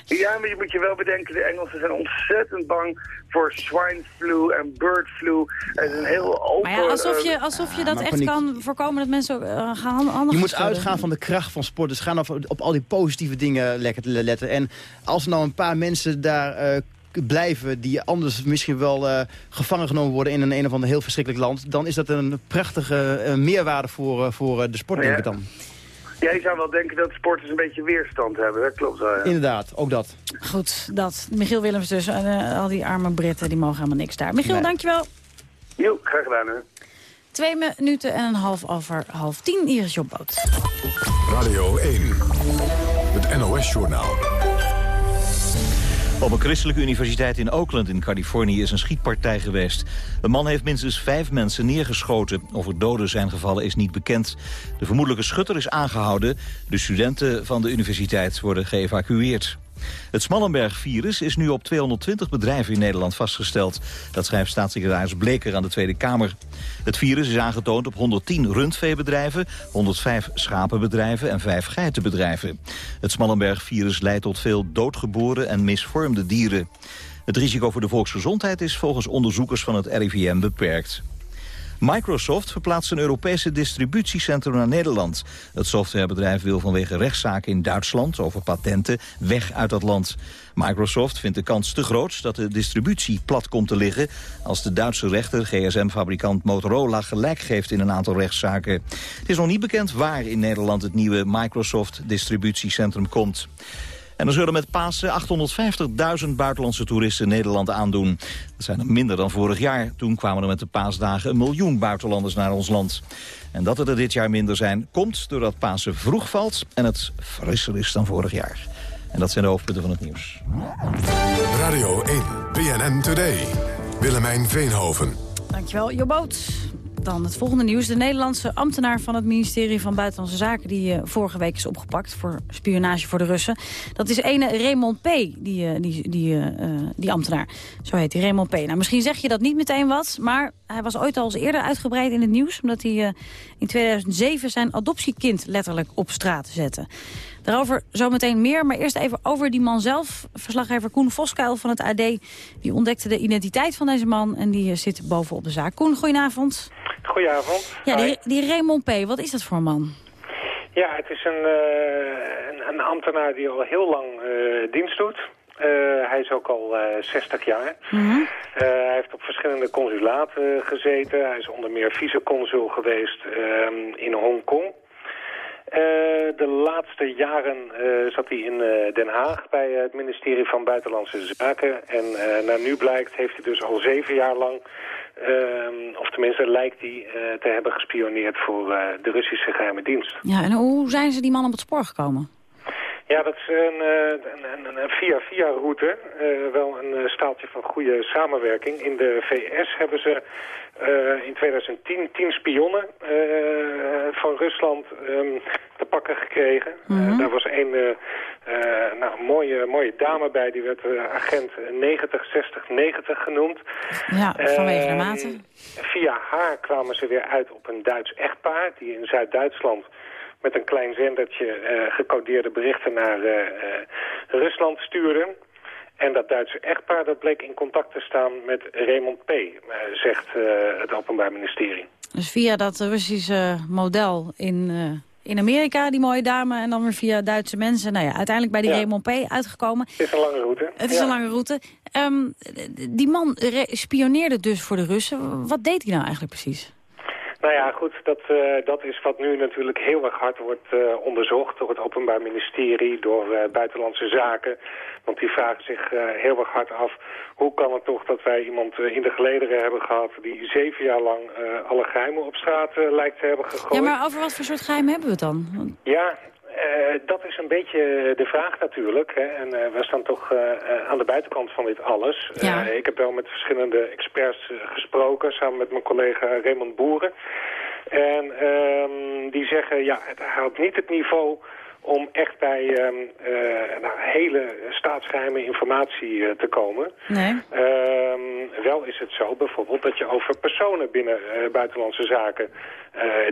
Ja, maar je moet je wel bedenken, de Engelsen zijn ontzettend bang voor swine flu en bird flu. Het is een heel open... Maar ja, alsof je, eh, alsof je dat echt paniek. kan voorkomen dat mensen ook, eh, gaan handen Je moet uitgaan van de kracht van sport. Dus gaan op, op al die positieve dingen lekker te letten. En als er nou een paar mensen daar eh, blijven... die anders misschien wel eh, gevangen genomen worden in een, een of ander heel verschrikkelijk land... dan is dat een prachtige eh, meerwaarde voor, voor de sport, denk ik dan. Jij zou wel denken dat sporters een beetje weerstand hebben, dat klopt wel. Ja. Inderdaad, ook dat. Goed, dat. Michiel Willems dus. En eh, al die arme Britten, die mogen helemaal niks daar. Michiel, Nee. dankjewel. Jo, graag gedaan hè. Twee minuten en een half over half tien. Hier is Jobboot. Radio 1. Het NOS-journaal. Op een christelijke universiteit in Oakland in Californië is een schietpartij geweest. Een man heeft minstens vijf mensen neergeschoten. Of er doden zijn gevallen is niet bekend. De vermoedelijke schutter is aangehouden. De studenten van de universiteit worden geëvacueerd. Het Smallenberg-virus is nu op 220 bedrijven in Nederland vastgesteld. Dat schrijft staatssecretaris Bleker aan de Tweede Kamer. Het virus is aangetoond op 110 rundveebedrijven, 105 schapenbedrijven en 5 geitenbedrijven. Het Smallenberg-virus leidt tot veel doodgeboren en misvormde dieren. Het risico voor de volksgezondheid is volgens onderzoekers van het RIVM beperkt. Microsoft verplaatst een Europese distributiecentrum naar Nederland. Het softwarebedrijf wil vanwege rechtszaken in Duitsland over patenten weg uit dat land. Microsoft vindt de kans te groot dat de distributie plat komt te liggen... als de Duitse rechter gsm-fabrikant Motorola gelijk geeft in een aantal rechtszaken. Het is nog niet bekend waar in Nederland het nieuwe Microsoft-distributiecentrum komt. En er zullen met Pasen 850.000 buitenlandse toeristen Nederland aandoen. Dat zijn er minder dan vorig jaar. Toen kwamen er met de paasdagen een miljoen buitenlanders naar ons land. En dat er, er dit jaar minder zijn, komt doordat Pasen vroeg valt... en het frisser is dan vorig jaar. En dat zijn de hoofdpunten van het nieuws. Radio 1. BNN Today. Willemijn Veenhoven. Dankjewel, Jobboot. Dan het volgende nieuws. De Nederlandse ambtenaar van het ministerie van Buitenlandse Zaken... die eh, vorige week is opgepakt voor spionage voor de Russen. Dat is ene Raymond P., die, eh, die, die, eh, die ambtenaar. Zo heet hij, Raymond P. Nou, misschien zeg je dat niet meteen wat... maar hij was ooit al eens eerder uitgebreid in het nieuws... omdat hij in 2007 zijn adoptiekind letterlijk op straat zette. Daarover zometeen meer, maar eerst even over die man zelf. Verslaggever Koen Voskuil van het AD die ontdekte de identiteit van deze man... en die eh, zit bovenop de zaak. Koen, goedenavond. Goedenavond. Ja, die, die Raymond P., wat is dat voor een man? Ja, het is een, eh, een, een ambtenaar die al heel lang eh, dienst doet. Hij is ook al eh 60 jaar. Mhm. Hij heeft op verschillende consulaten gezeten. Hij is onder meer viceconsul geweest ehm, in Hongkong. Eh, de laatste jaren eh, zat hij in eh, Den Haag bij het ministerie van Buitenlandse Zaken. En naar nu blijkt heeft hij dus al zeven jaar lang, ehm, of tenminste lijkt hij te hebben gespioneerd voor de Russische geheime dienst. Ja, en hoe zijn ze die man op het spoor gekomen? Ja, dat is een, eh, een, een, via-via-route. Eh, wel een eh, staaltje van goede samenwerking. In de VS hebben ze in 2010 tien spionnen van Rusland ehm, te pakken gekregen. Eh, daar was een nou, mooie, mooie dame bij, die werd agent 906090 genoemd. Ja, vanwege de maten. Via haar kwamen ze weer uit op een Duits echtpaar die in Zuid-Duitsland met een klein zendertje eh, gecodeerde berichten naar eh, eh, Rusland stuurde. En dat Duitse echtpaar dat bleek in contact te staan met Raymond P., zegt het Openbaar Ministerie. Dus via dat Russische model in, in Amerika, die mooie dame... en dan weer via Duitse mensen. Nou ja, uiteindelijk bij die Ja. Raymond P. uitgekomen. Het is een lange route. Het is Ja. een lange route. Ehm, die man spioneerde dus voor de Russen. Wat deed hij nou eigenlijk precies? Nou ja, goed, dat, eh, dat is wat nu natuurlijk heel erg hard wordt eh, onderzocht door het Openbaar Ministerie, door eh, Buitenlandse Zaken. Want die vragen zich heel erg hard af, hoe kan het toch dat wij iemand in de gelederen hebben gehad die zeven jaar lang alle geheimen op straat lijkt te hebben gegooid. Ja, maar over wat voor soort geheim hebben we het dan? Ja, eh, dat is een beetje de vraag natuurlijk. Hè. En eh, we staan toch eh, aan de buitenkant van dit alles. Ja. Ik heb wel met verschillende experts gesproken, samen met mijn collega Raymond Boeren. En ehm, die zeggen, ja, het haalt niet het niveau om echt bij ehm, eh, nou, hele staatsgeheime informatie eh, te komen. Nee. Ehm, wel is het zo bijvoorbeeld dat je over personen binnen eh, buitenlandse zaken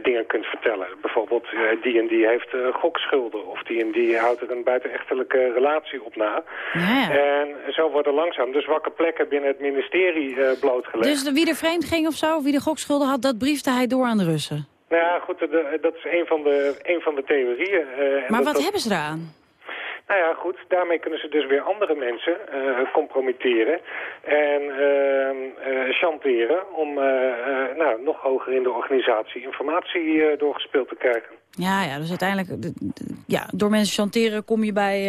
dingen kunt vertellen. Bijvoorbeeld die en die heeft gokschulden of die en die houdt er een buitenechtelijke relatie op na. En zo worden langzaam de zwakke plekken binnen het ministerie blootgelegd. Dus de- wie er vreemd ging of zo, wie de gokschulden had... dat briefde hij door aan de Russen. Nou ja, goed, dat is een van de, een van de theorieën. eh, Maar wat dat- hebben ze eraan? Nou ja, goed, daarmee kunnen ze dus weer andere mensen eh, compromitteren en eh, chanteren om nou, nog hoger in de organisatie informatie doorgespeeld te krijgen. Ja, ja, dus uiteindelijk... Ja, door mensen chanteren kom je bij...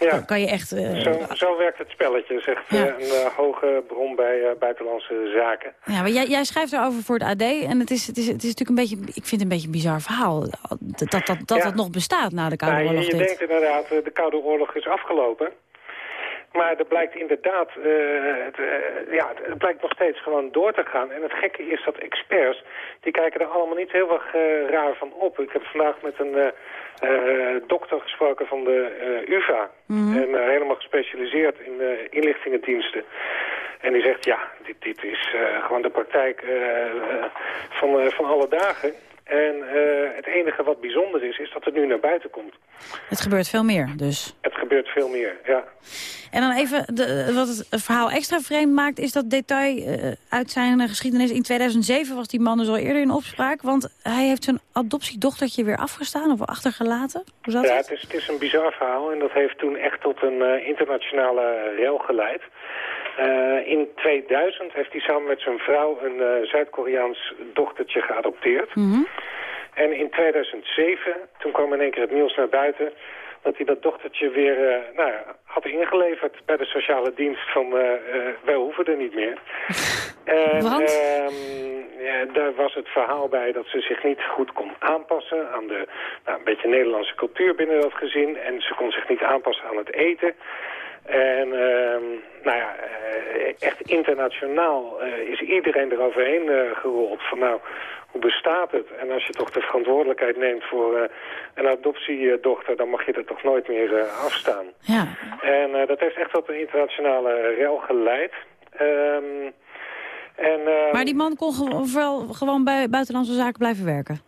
Ja. Kan je echt... eh, Zo, zo werkt het spelletje, zegt eh, een eh, hoge bron bij Buitenlandse Zaken. Ja, maar jij, jij schrijft erover voor het AD en het is, het, is, het is natuurlijk een beetje, ik vind het een beetje een bizar verhaal. Dat dat, dat, dat Ja. nog bestaat na de Koude Nou, je- Oorlog. je dit. denkt inderdaad, de Koude Oorlog is afgelopen. Maar er blijkt inderdaad, eh, het, eh, ja, het blijkt nog steeds gewoon door te gaan. En het gekke is dat experts, die kijken er allemaal niet heel erg eh, raar van op. Ik heb vandaag met een dokter gesproken van de UvA. En eh, helemaal gespecialiseerd in inlichtingendiensten. En die zegt, ja, dit, dit is gewoon de praktijk van, van alle dagen. En eh, het enige wat bijzonder is, is dat het nu naar buiten komt. Het gebeurt veel meer, dus. Het gebeurt veel meer, ja. En dan even, de, wat het, verhaal extra vreemd maakt... is dat detail eh, uit zijn geschiedenis. In 2007 was die man dus al eerder in opspraak... want hij heeft zijn adoptiedochtertje weer afgestaan of achtergelaten. Hoe zat ja, het? het is, het is een bizar verhaal en dat heeft toen echt tot een eh, internationale rel geleid. Eh, in 2000 heeft hij samen met zijn vrouw een eh, Zuid-Koreaans dochtertje geadopteerd. En in 2007, toen kwam in één keer het nieuws naar buiten... dat hij dat dochtertje weer eh, nou, had ingeleverd bij de sociale dienst van... wij hoeven er niet meer. En, Want? ehm, ja, daar was het verhaal bij dat ze zich niet goed kon aanpassen... aan de nou, een beetje Nederlandse cultuur binnen dat gezin. En ze kon zich niet aanpassen aan het eten... En ehm, nou ja, eh, echt internationaal eh, is iedereen eroverheen eh gerold. Van nou, hoe bestaat het? En als je toch de verantwoordelijkheid neemt voor een adoptiedochter... dan mag je er toch nooit meer afstaan. Ja. En dat heeft echt tot een internationale rel geleid. Ehm, en, ehm, Maar die man kon ge- wel gewoon bij Buitenlandse Zaken blijven werken.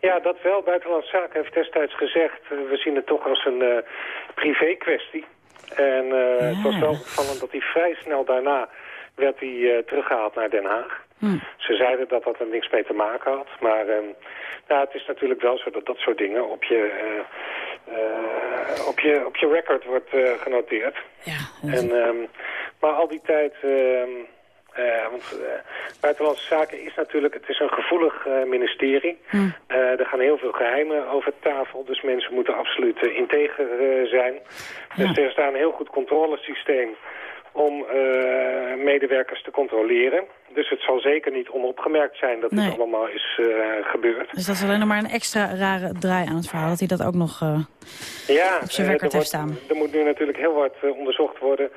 Ja, dat wel. Buitenlandse Zaken heeft destijds gezegd... we zien het toch als een eh En eh, het was wel opvallend dat hij vrij snel daarna... werd hij eh, teruggehaald naar Den Haag. Ze zeiden dat dat er niks mee te maken had. Maar nou, het is natuurlijk wel zo dat dat soort dingen op je, eh, op je, op je record wordt genoteerd. En, ehm, maar al die tijd... ehm, eh, want eh, Buitenlandse Zaken is natuurlijk, het is een gevoelig eh, ministerie. Eh, er gaan heel veel geheimen over tafel, dus mensen moeten absoluut integer zijn. Dus er is daar een heel goed controlesysteem om medewerkers te controleren. Dus het zal zeker niet onopgemerkt zijn dat Nee. dit allemaal is gebeurd. Dus dat is alleen nog maar een extra rare draai aan het verhaal. Dat hij dat ook nog Ja, op zijn record heeft staan. er moet nu natuurlijk heel wat eh, onderzocht worden.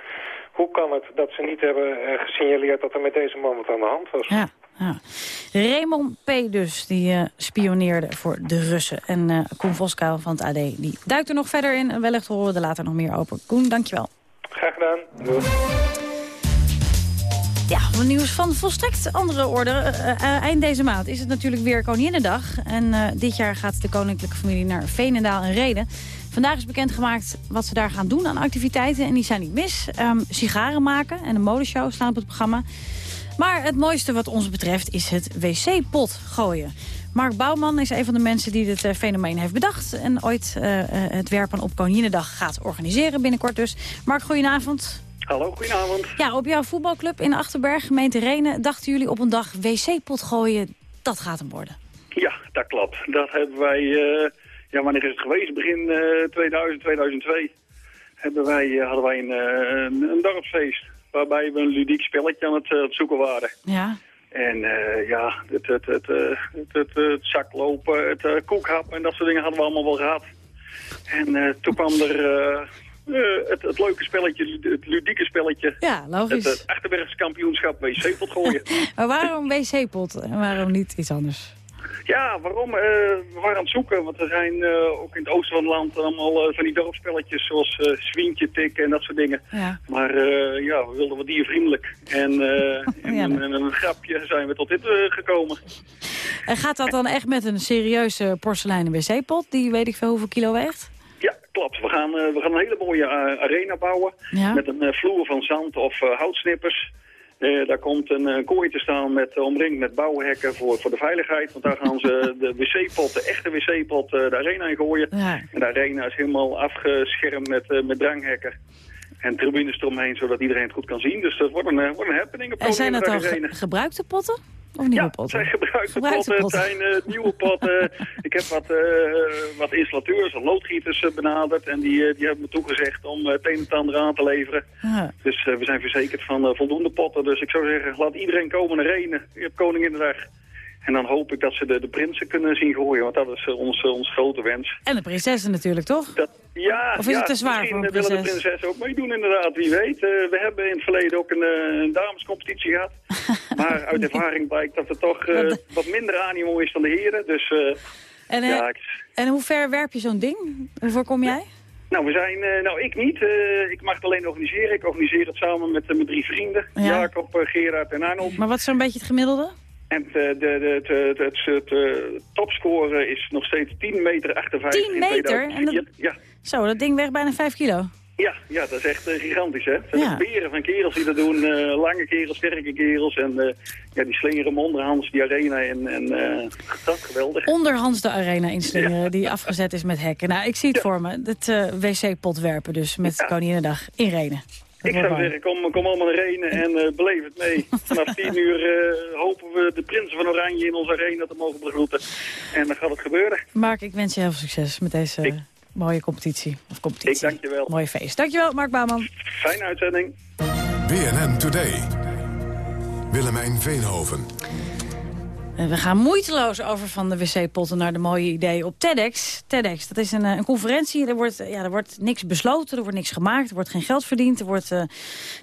Hoe kan het dat ze niet hebben eh, gesignaleerd dat er met deze man wat aan de hand was? Ja, ja. Raymond P. dus, die eh, spioneerde voor de Russen. En eh Koen Voskuil van het AD, die duikt er nog verder in. En wellicht horen we er later nog meer over. Koen, dankjewel. Graag gedaan. Doei. Ja, wat nieuws van volstrekt andere orde. Eind deze maand is het natuurlijk weer Koninginnedag. En dit jaar gaat de koninklijke familie naar Veenendaal en Reden. Vandaag is bekendgemaakt wat ze daar gaan doen aan activiteiten. En die zijn niet mis. Ehm, sigaren maken en een modeshow staan op het programma. Maar het mooiste wat ons betreft is het wc-pot gooien. Mark Bouwman is een van de mensen die dit eh, fenomeen heeft bedacht... en ooit eh, eh, het werpen op Koninginnedag gaat organiseren binnenkort dus. Mark, goedenavond. Hallo, goedenavond. Ja, op jouw voetbalclub in Achterberg, gemeente Renen... dachten jullie op een dag wc-pot gooien, dat gaat hem worden. Ja, dat klopt. Dat hebben wij, ja, wanneer is het geweest? Begin eh 2000, 2002 hebben wij, eh, hadden wij een, eh, een, een dorpsfeest. Waarbij we een ludiek spelletje aan het, eh, het zoeken waren. Ja. En eh, ja, het, het, het, eh, het, het, het zaklopen, het eh, koekhappen en dat soort dingen hadden we allemaal wel gehad. En eh, toen kwam er eh, eh, het, het leuke spelletje, het ludieke spelletje. Ja, logisch. Het, het Achterbergse kampioenschap wc-pot gooien. Maar waarom wc-pot en waarom niet iets anders? Ja, waarom? Eh, we waren aan het zoeken, want er zijn eh, ook in het oosten van het land allemaal eh, van die dorpspelletjes zoals eh zwientje tikken en dat soort dingen. Ja. Maar ja, we wilden wat diervriendelijk. En in Ja. een, een grapje zijn we tot dit gekomen. En gaat dat dan echt met een serieuze porseleinen wc-pot... die weet ik veel hoeveel kilo weegt? Ja, klopt. We gaan, we gaan een hele mooie arena bouwen Ja. met een vloer van zand of houtsnippers. Eh, daar komt een eh, kooi te staan met, eh, omringd met bouwhekken voor, voor de veiligheid. Want daar gaan ze de wc-pot, de echte wc-pot, de arena in gooien. Ja. En de arena is helemaal afgeschermd met, met dranghekken. En tribunes eromheen, zodat iedereen het goed kan zien. Dus dat wordt een, wordt een happening op En zijn dat ge- Renen. gebruikte potten? Of nieuwe Ja, het potten? zijn gebruikte, Gebruikte potten, het zijn eh, nieuwe potten. ik heb wat, eh, wat installateurs en loodgieters eh, benaderd. En die, die hebben me toegezegd om het een en ander aan te leveren. Ja. Dus we zijn verzekerd van voldoende potten. Dus ik zou zeggen, laat iedereen komen naar Renen. Je hebt Koninginnedag. En dan hoop ik dat ze de, de prinsen kunnen zien gooien. Want dat is eh, ons, eh, ons grote wens. En de prinsessen natuurlijk, toch? Dat, ja, Of is ja, het te zwaar misschien voor een willen de prinses? prinsessen ook meedoen inderdaad, wie weet. Eh, we hebben in het verleden ook een, eh, een damescompetitie gehad. maar uit ervaring blijkt dat er toch eh, wat minder animo is dan de heren. Dus eh, En, eh, ja, ik- en hoe ver werp je zo'n ding? Hoe ver kom jij? nou, we zijn, eh, nou ik niet. Eh, ik mag het alleen organiseren. Ik organiseer het samen met, eh, met drie vrienden. Ja. Jacob, eh, Gerard en Arnold. Maar wat is zo'n beetje het gemiddelde? En het, eh, de, de, het, eh, topscore is nog steeds 10 meter 58 10 in meter? 2004. En dat- Ja. Zo, dat ding weegt bijna 5 kilo. Ja, ja, dat is echt eh, gigantisch, hè. Het zijn Ja. echt beren van kerels die dat doen. lange kerels, sterke kerels. En ja, die slingeren hem onderhands die arena. En, en dat geweldig. Onderhands de arena inslingeren die afgezet is met hekken. Nou, ik zie het voor me. Het wc-pot werpen dus met Koninginnedag in Renen. Ik zou mooi. zeggen, kom, kom allemaal naar Renen en eh, beleef het mee. Vanaf 10 uur eh, hopen we de prinsen van Oranje in onze arena te mogen begroeten. En dan gaat het gebeuren. Mark, ik wens je heel veel succes met deze mooie competitie. Of competitie. Ik dank je wel. Mooie feest. Dankjewel, Mark Bouwman. Fijne uitzending. BNN Today. Willemijn Veenhoven. Eh, We gaan moeiteloos over van de wc-potten naar de mooie ideeën op TEDx. TEDx, dat is een, eh, een conferentie. Er wordt, eh, ja, er wordt niks besloten, er wordt niks gemaakt, er wordt geen geld verdiend. Er, wordt, er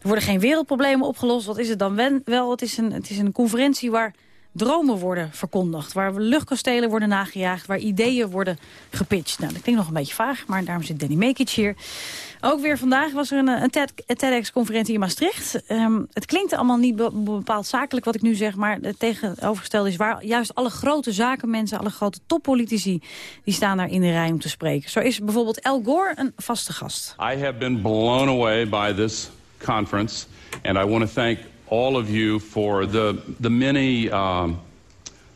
worden geen wereldproblemen opgelost. Wat is het dan wel? Het is, een, het is een conferentie waar dromen worden verkondigd. Waar luchtkastelen worden nagejaagd, waar ideeën worden gepitcht. Nou, dat klinkt nog een beetje vaag, maar daarom zit Danny Mekic hier. Ook weer vandaag was er een, een TED- een TEDx-conferentie in Maastricht. Ehm, het klinkt allemaal niet be- bepaald zakelijk wat ik nu zeg... maar het tegenovergestelde is waar juist alle grote zakenmensen... alle grote toppolitici, die staan daar in de rij om te spreken. Zo is bijvoorbeeld Al Gore een vaste gast. I have been blown away by this conference, and I want to thank all of you for the the many um,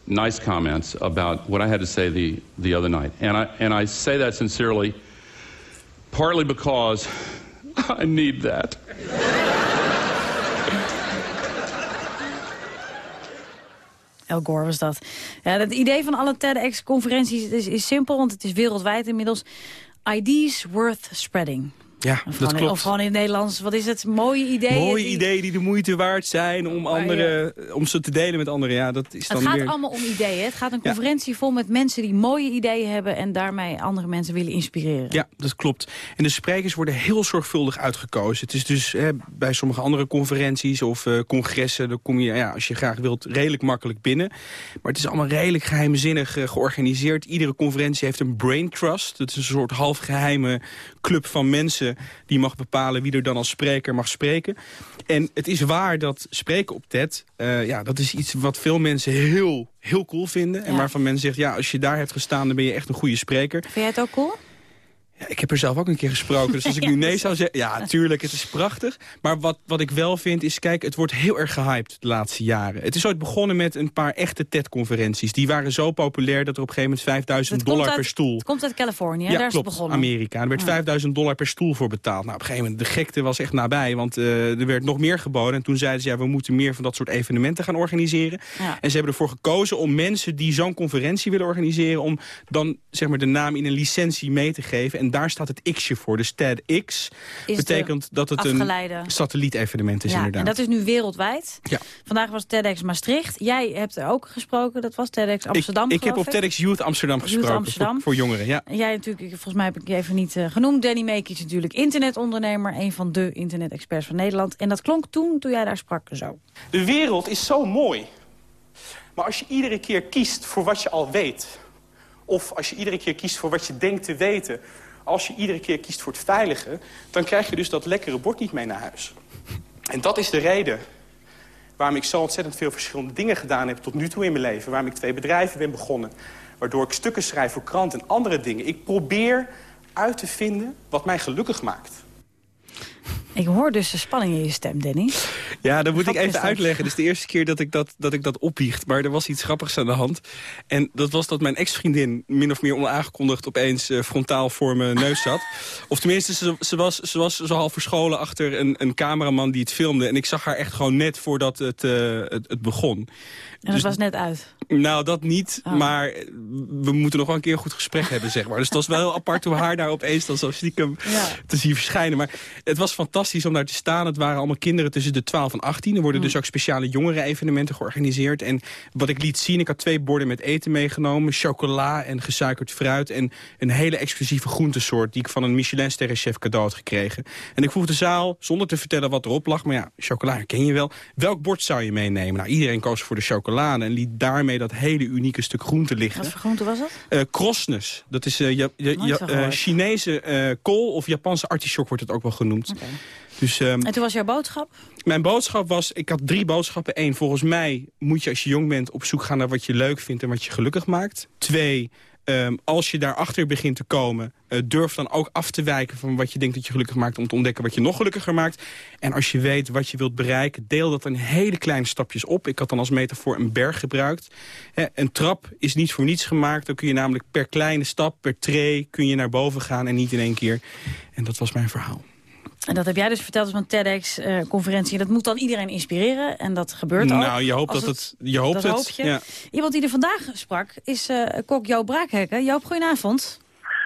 nice comments about what I had to say the the other night, and I and I say that sincerely, partly because I need that. Al Gore was dat. Ja, het idee van alle TEDx-conferenties is, is simpel, want het is wereldwijd inmiddels. Ideas worth spreading. Ja, Of dat gewoon, klopt. of gewoon in het Nederlands, wat is het? Mooie ideeën. Mooie die- ideeën die de moeite waard zijn om, anderen, om ze te delen met anderen. Ja, dat is dan Het gaat weer... allemaal om ideeën. Het gaat een Ja. conferentie vol met mensen die mooie ideeën hebben... en daarmee andere mensen willen inspireren. Ja, dat klopt. En de sprekers worden heel zorgvuldig uitgekozen. Het is dus hè, bij sommige andere conferenties of eh, congressen... dan kom je, ja, als je graag wilt, redelijk makkelijk binnen. Maar het is allemaal redelijk geheimzinnig eh, georganiseerd. Iedere conferentie heeft een brain trust. Dat is een soort halfgeheime club van mensen... die mag bepalen wie er dan als spreker mag spreken. En het is waar dat spreken op TED... eh, ja, dat is iets wat veel mensen heel, heel cool vinden. En Ja. waarvan men zegt, ja, als je daar hebt gestaan... dan ben je echt een goede spreker. Vind jij het ook cool? Ja, ik heb er zelf ook een keer gesproken, dus als ik nu nee zou zeggen... Ja, tuurlijk, het is prachtig. Maar wat, wat ik wel vind is, kijk, het wordt heel erg gehyped de laatste jaren. Het is ooit begonnen met een paar echte TED-conferenties. Die waren zo populair dat er op een gegeven moment 5000 Het komt dollar uit- per stoel... Het komt uit Californië? Ja, daar is klopt. het begonnen. Amerika. Er werd Ja. 5000 dollar per stoel voor betaald. Nou, op een gegeven moment, de gekte was echt nabij. Want eh, er werd nog meer geboden. En toen zeiden ze, ja, we moeten meer van dat soort evenementen gaan organiseren. Ja. En ze hebben ervoor gekozen om mensen die zo'n conferentie willen organiseren... om dan zeg maar, de naam in een licentie mee te geven. En daar staat het X'je voor. Dus TEDx Is betekent dat het afgeleide- een satellietevenement is ja, inderdaad. en dat is nu wereldwijd. Ja. Vandaag was TEDx Maastricht. Jij hebt er ook gesproken, dat was TEDx Amsterdam, ik, ik heb op TEDx Youth Amsterdam Youth gesproken. Amsterdam. Voor, voor jongeren, ja. En jij natuurlijk, volgens mij heb ik je even niet eh, genoemd. Danny Mekic natuurlijk internetondernemer. Een van de internet-experts van Nederland. En dat klonk toen, toen jij daar sprak, zo. De wereld is zo mooi. Maar als je iedere keer kiest voor wat je al weet... of als je iedere keer kiest voor wat je denkt te weten... als je iedere keer kiest voor het veilige... dan krijg je dus dat lekkere bord niet mee naar huis. En dat is de reden waarom ik zo ontzettend veel verschillende dingen gedaan heb... tot nu toe in mijn leven. Waarom ik twee bedrijven ben begonnen. Waardoor ik stukken schrijf voor kranten en andere dingen. Ik probeer uit te vinden wat mij gelukkig maakt. Ik hoor dus de spanning in je stem, Danny. Ja, dat moet ik Grappig even uitleggen. Dit is de eerste keer dat ik dat, dat ik dat opbiecht. Maar er was iets grappigs aan de hand. En dat was dat mijn ex-vriendin min of meer onaangekondigd... opeens eh, frontaal voor mijn neus zat. Of tenminste, ze, ze, was, ze was zo half verscholen achter een, een cameraman die het filmde. En ik zag haar echt gewoon net voordat het, eh, het, het begon. En dat Dus- was net uit. Nou, dat niet, Oh. maar we moeten nog wel een keer een goed gesprek hebben, zeg maar. Dus het was wel heel apart om haar daar opeens dan zo stiekem Ja. te zien verschijnen. Maar het was fantastisch om daar te staan. Het waren allemaal kinderen tussen de 12 en 18. Er worden dus ook speciale jongeren-evenementen georganiseerd. En wat ik liet zien, ik had twee borden met eten meegenomen. Chocola en gesuikerd fruit. En een hele exclusieve groentesoort die ik van een Michelin-sterrenchef cadeau had gekregen. En ik vroeg de zaal, zonder te vertellen wat erop lag... maar ja, chocola herken je wel. Welk bord zou je meenemen? Nou, iedereen koos voor de chocolade en liet daarmee dat hele unieke stuk groente liggen. Wat voor groente was dat? Krosnes, dat is ja, ja, Nooit ja, van gehoord. Chinese kool of Japanse artichok wordt het ook wel genoemd. Dus ehm, En toen was jouw boodschap? mijn boodschap was, ik had drie boodschappen. Eén, volgens mij moet je als je jong bent op zoek gaan naar wat je leuk vindt en wat je gelukkig maakt. Twee, ehm, als je daarachter begint te komen, eh, durf dan ook af te wijken van wat je denkt dat je gelukkig maakt om te ontdekken wat je nog gelukkiger maakt. En als je weet wat je wilt bereiken, deel dat in hele kleine stapjes op. Ik had dan als metafoor een berg gebruikt. Een trap is niet voor niets gemaakt. Dan kun je namelijk per kleine stap, per tree, kun je naar boven gaan en niet in één keer. En dat was mijn verhaal. En dat heb jij dus verteld op een TEDx-conferentie. dat moet dan iedereen inspireren. En dat gebeurt ook. Nou, je hoopt dat het... Je hoopt dat het, hoop je. ja. Iemand die er vandaag sprak is eh, kok Joop Braakhekken. Joop, goedenavond.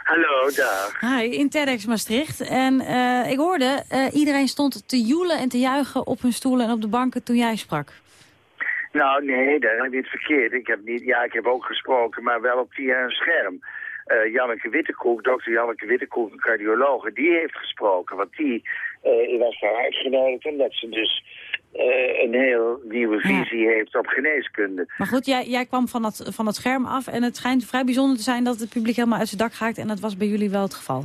Hallo, daar. Hi, in TEDx Maastricht. En eh, ik hoorde, eh, iedereen stond te joelen en te juichen op hun stoelen en op de banken toen jij sprak. Nou, nee, daar heb je het verkeerd. Ik heb niet, ja, ik heb ook gesproken, maar wel op via een scherm. Eh, Janneke Wittekoek, dokter Janneke Wittekoek, een cardiologe, die heeft gesproken. Want die eh, was daar uitgenodigd omdat ze dus eh, een heel nieuwe visie heeft op geneeskunde. Maar goed, jij, jij kwam van het, van het scherm af en het schijnt vrij bijzonder te zijn dat het publiek helemaal uit zijn dak raakt. En dat was bij jullie wel het geval.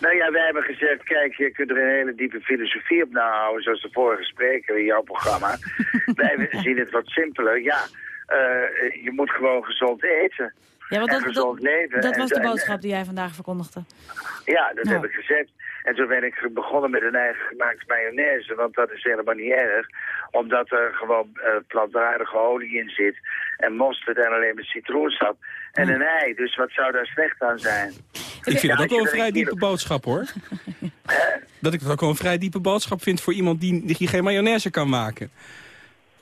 Nou ja, wij hebben gezegd, kijk, je kunt er een hele diepe filosofie op nahouden, zoals de vorige spreker in jouw programma. wij zien het wat simpeler. Ja, je moet gewoon gezond eten. Ja, want en dat, gezond leven. dat En- was de en- boodschap die jij vandaag verkondigde. Ja, dat heb ik gezegd. En toen ben ik begonnen met een eigen gemaakte mayonaise, want dat is helemaal niet erg. Omdat er gewoon eh, plantaardige olie in zit. En mosterd en alleen maar citroensap. En een ei, dus wat zou daar slecht aan zijn? Ik vind Ja, dat ook wel een vrij diepe boodschap, hoor. Dat ik dat ook wel een vrij diepe boodschap vind voor iemand die, die geen mayonaise kan maken.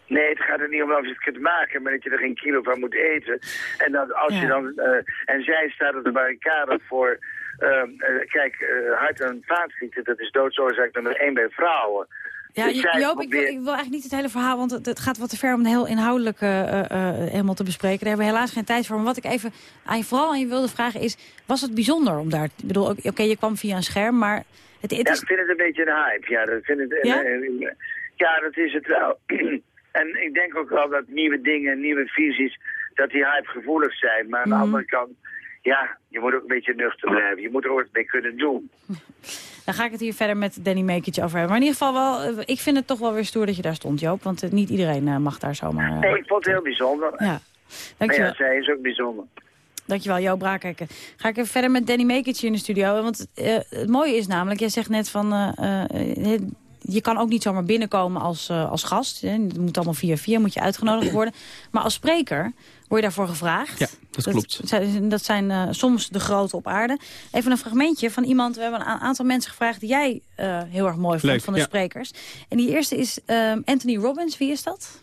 Nee, het gaat er niet om of je het kunt maken, maar dat je er geen kilo van moet eten. En dan, als je dan, eh, en zij staat op de barricade voor, ehm, eh, kijk, eh, hart- en vaatziekten, dat is doodsoorzaak nummer één bij vrouwen. Ja, Dus ik wil, ik wil eigenlijk niet het hele verhaal, want het, het gaat wat te ver om het heel inhoudelijk eh, helemaal te bespreken. Daar hebben we helaas geen tijd voor. Maar wat ik even aan je, vooral aan je wilde vragen is, was het bijzonder om daar... Ik bedoel, oké, je kwam via een scherm, maar het, het ja, is... ik vind het een beetje een hype. Ja, dat, vind ik, Ja? ja, dat is het wel. en ik denk ook wel dat nieuwe dingen, nieuwe visies, dat die hype gevoelig zijn. Maar aan Mhm. de andere kant, ja, je moet ook een beetje nuchter blijven. Je moet er wat mee kunnen doen. Dan ga ik het hier verder met Danny Meekertje over hebben. Maar in ieder geval wel, eh, ik vind het toch wel weer stoer dat je daar stond, Joop. Want eh, niet iedereen eh, mag daar zomaar... Nee, ik vond het heel bijzonder. Ja, dankjewel. ja, zij is ook bijzonder. Dankjewel, Joop Braakhekken. Ga ik even verder met Danny Meekertje in de studio. Want het mooie is namelijk, jij zegt net van... je kan ook niet zomaar binnenkomen als, eh, als gast. Hè. Het moet allemaal via via, moet je uitgenodigd worden. Maar als spreker word je daarvoor gevraagd. Ja, dat klopt. Dat zijn, dat zijn eh, soms de grote op aarde. Even een fragmentje van iemand... We hebben een aantal mensen gevraagd die jij eh, heel erg mooi vond Leuk, van de ja. sprekers. En die eerste is ehm, Anthony Robbins. Wie is dat?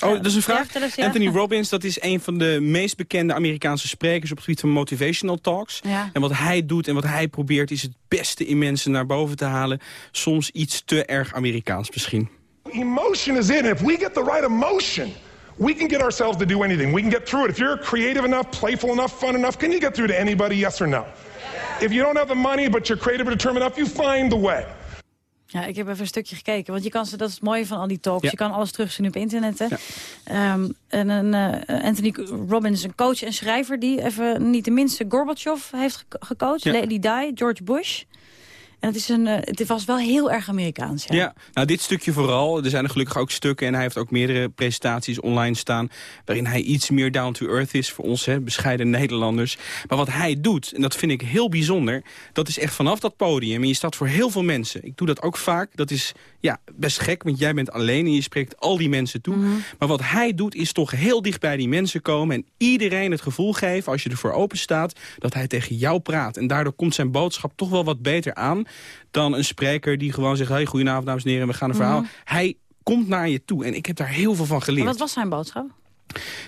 Oh, dat is een vraag. Ja, vertel eens, ja. Anthony Robbins, dat is een van de meest bekende Amerikaanse sprekers op het gebied van motivational talks. Ja. En wat hij doet en wat hij probeert is het beste in mensen naar boven te halen. Soms iets te erg Amerikaans misschien. Emotion is in. If we get the right emotion, we can get ourselves to do anything. We can get through it. If you're creative enough, playful enough, fun enough, can you get through to anybody, yes or no? If you don't have the money, but you're creative and determined enough, you find the way. Ja, ik heb even een stukje gekeken. Want je kan ze, dat is het mooie van al die talks. Ja. Je kan alles terugzien op internet. Hè? Ehm, en een, eh, Anthony Robbins, een coach en schrijver... die even niet de minste Gorbachev heeft ge- gecoacht. Ja. Lady Di, George Bush. En het, is een, eh, het was wel heel erg Amerikaans. Ja. Ja. nou dit stukje vooral. Er zijn er gelukkig ook stukken en hij heeft ook meerdere presentaties online staan... waarin hij iets meer down to earth is voor ons, hè, bescheiden Nederlanders. Maar wat hij doet, en dat vind ik heel bijzonder... dat is echt vanaf dat podium en je staat voor heel veel mensen. Ik doe dat ook vaak. Dat is ja, best gek, want jij bent alleen en je spreekt al die mensen toe. Maar wat hij doet is toch heel dicht bij die mensen komen... en iedereen het gevoel geven, als je ervoor open staat... dat hij tegen jou praat. En daardoor komt zijn boodschap toch wel wat beter aan... dan een spreker die gewoon zegt... hey, goedenavond, dames en heren, we gaan een verhaal. Mhm. Hij komt naar je toe en ik heb daar heel veel van Maar geleerd. wat was zijn boodschap?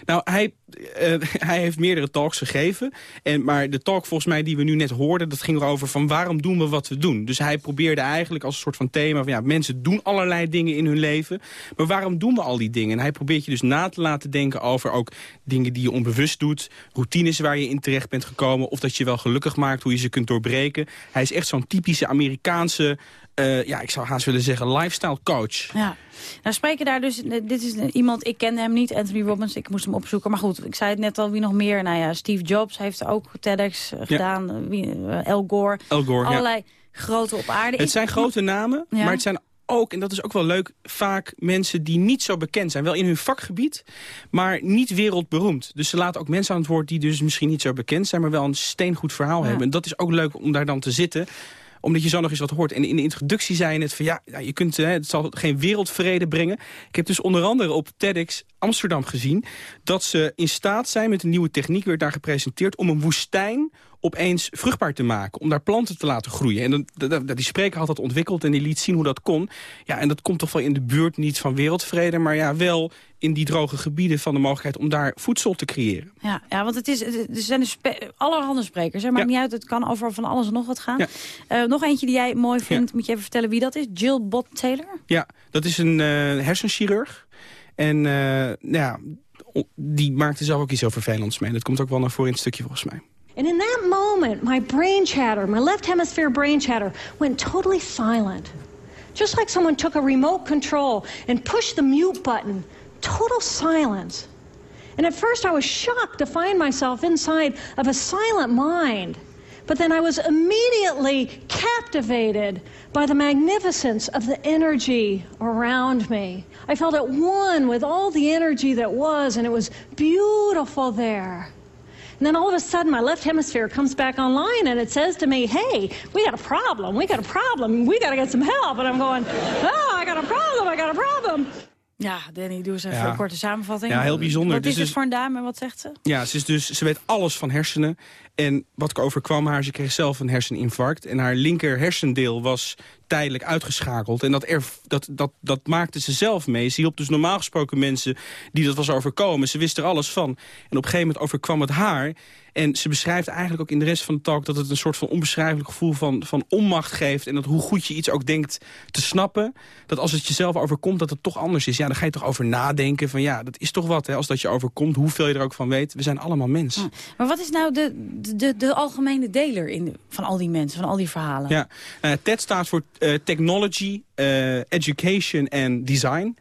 Nou, hij, eh, hij heeft meerdere talks gegeven. En, maar de talk volgens mij die we nu net hoorden... dat ging erover van waarom doen we wat we doen. Dus hij probeerde eigenlijk als een soort van thema... van ja, mensen doen allerlei dingen in hun leven. Maar waarom doen we al die dingen? En hij probeert je dus na te laten denken over ook dingen die je onbewust doet. Routines waar je in terecht bent gekomen. Of dat je wel gelukkig maakt, hoe je ze kunt doorbreken. Hij is echt zo'n typische Amerikaanse... eh, ja, ik zou haast willen zeggen lifestyle coach. Ja. Nou spreken daar dus, dit is iemand, ik kende hem niet, Anthony Robbins, ik moest hem opzoeken. Maar goed, ik zei het net al, wie nog meer? Nou ja, Steve Jobs heeft ook TEDx gedaan, wie, eh, Gore. Ja. Allerlei grote op aarde. Het Ik- zijn grote namen, Ja. maar het zijn ook, en dat is ook wel leuk, vaak mensen die niet zo bekend zijn. Wel in hun vakgebied, maar niet wereldberoemd. Dus ze laten ook mensen aan het woord die dus misschien niet zo bekend zijn... maar wel een steengoed verhaal Ja. hebben. En dat is ook leuk om daar dan te zitten omdat je zo nog eens wat hoort. En in de introductie zei net van ja, je kunt, hè, het zal geen wereldvrede brengen. Ik heb dus onder andere op TEDx Amsterdam gezien... dat ze in staat zijn met een nieuwe techniek, werd daar gepresenteerd... om een woestijn opeens vruchtbaar te maken, om daar planten te laten groeien. En dan, die spreker had dat ontwikkeld en die liet zien hoe dat kon. Ja, en dat komt toch wel in de buurt niet van wereldvrede... maar ja, wel in die droge gebieden van de mogelijkheid om daar voedsel te creëren. Ja, ja, want het is, het- er zijn dus spe- allerhande sprekers. Hè. Maakt niet uit, het kan over van alles en nog wat gaan. Ja. Eh, nog eentje die jij mooi vindt, moet je even vertellen wie dat is? Jill Bob Taylor? Ja, dat is een eh, hersenchirurg. En eh, nou ja, die maakte zelf ook iets heel vervelends mee. Dat komt ook wel naar voren in het stukje volgens mij. And in that moment, my brain chatter, my left hemisphere brain chatter, went totally silent. Just like someone took a remote control and pushed the mute button. Total silence. And at first, I was shocked to find myself inside of a silent mind. But then I was immediately captivated by the magnificence of the energy around me. I felt at one with all the energy that was, and it was beautiful there. And then all of a sudden, my left hemisphere comes back online and it says to me, Hey, we got a problem. We got a problem. We got to get some help. And I'm going, Oh, I got a problem. I got a problem. Ja, Danny, doe eens even Ja. een korte samenvatting. Ja, heel bijzonder. Wat Dus is het dus- voor een dame en wat zegt ze? Ja, ze, is dus, ze weet alles van hersenen. En wat ik overkwam haar, ze kreeg zelf een herseninfarct. En haar linker hersendeel was tijdelijk uitgeschakeld. En dat, erf, dat, dat, dat maakte ze zelf mee. Ze hielp dus normaal gesproken mensen die dat was overkomen. Ze wist er alles van. En op een gegeven moment overkwam het haar. En ze beschrijft eigenlijk ook in de rest van de talk... dat het een soort van onbeschrijfelijk gevoel van, van onmacht geeft. En dat hoe goed je iets ook denkt te snappen... dat als het jezelf overkomt, dat het toch anders is. Ja, dan ga je toch over nadenken van ja, dat is toch wat. Hè, als dat je overkomt, hoeveel je er ook van weet. We zijn allemaal mens. Maar wat is nou de, de, de algemene deler in, van al die mensen, van al die verhalen? Ja, eh, TED staat voor eh, Technology, eh, Education en Design.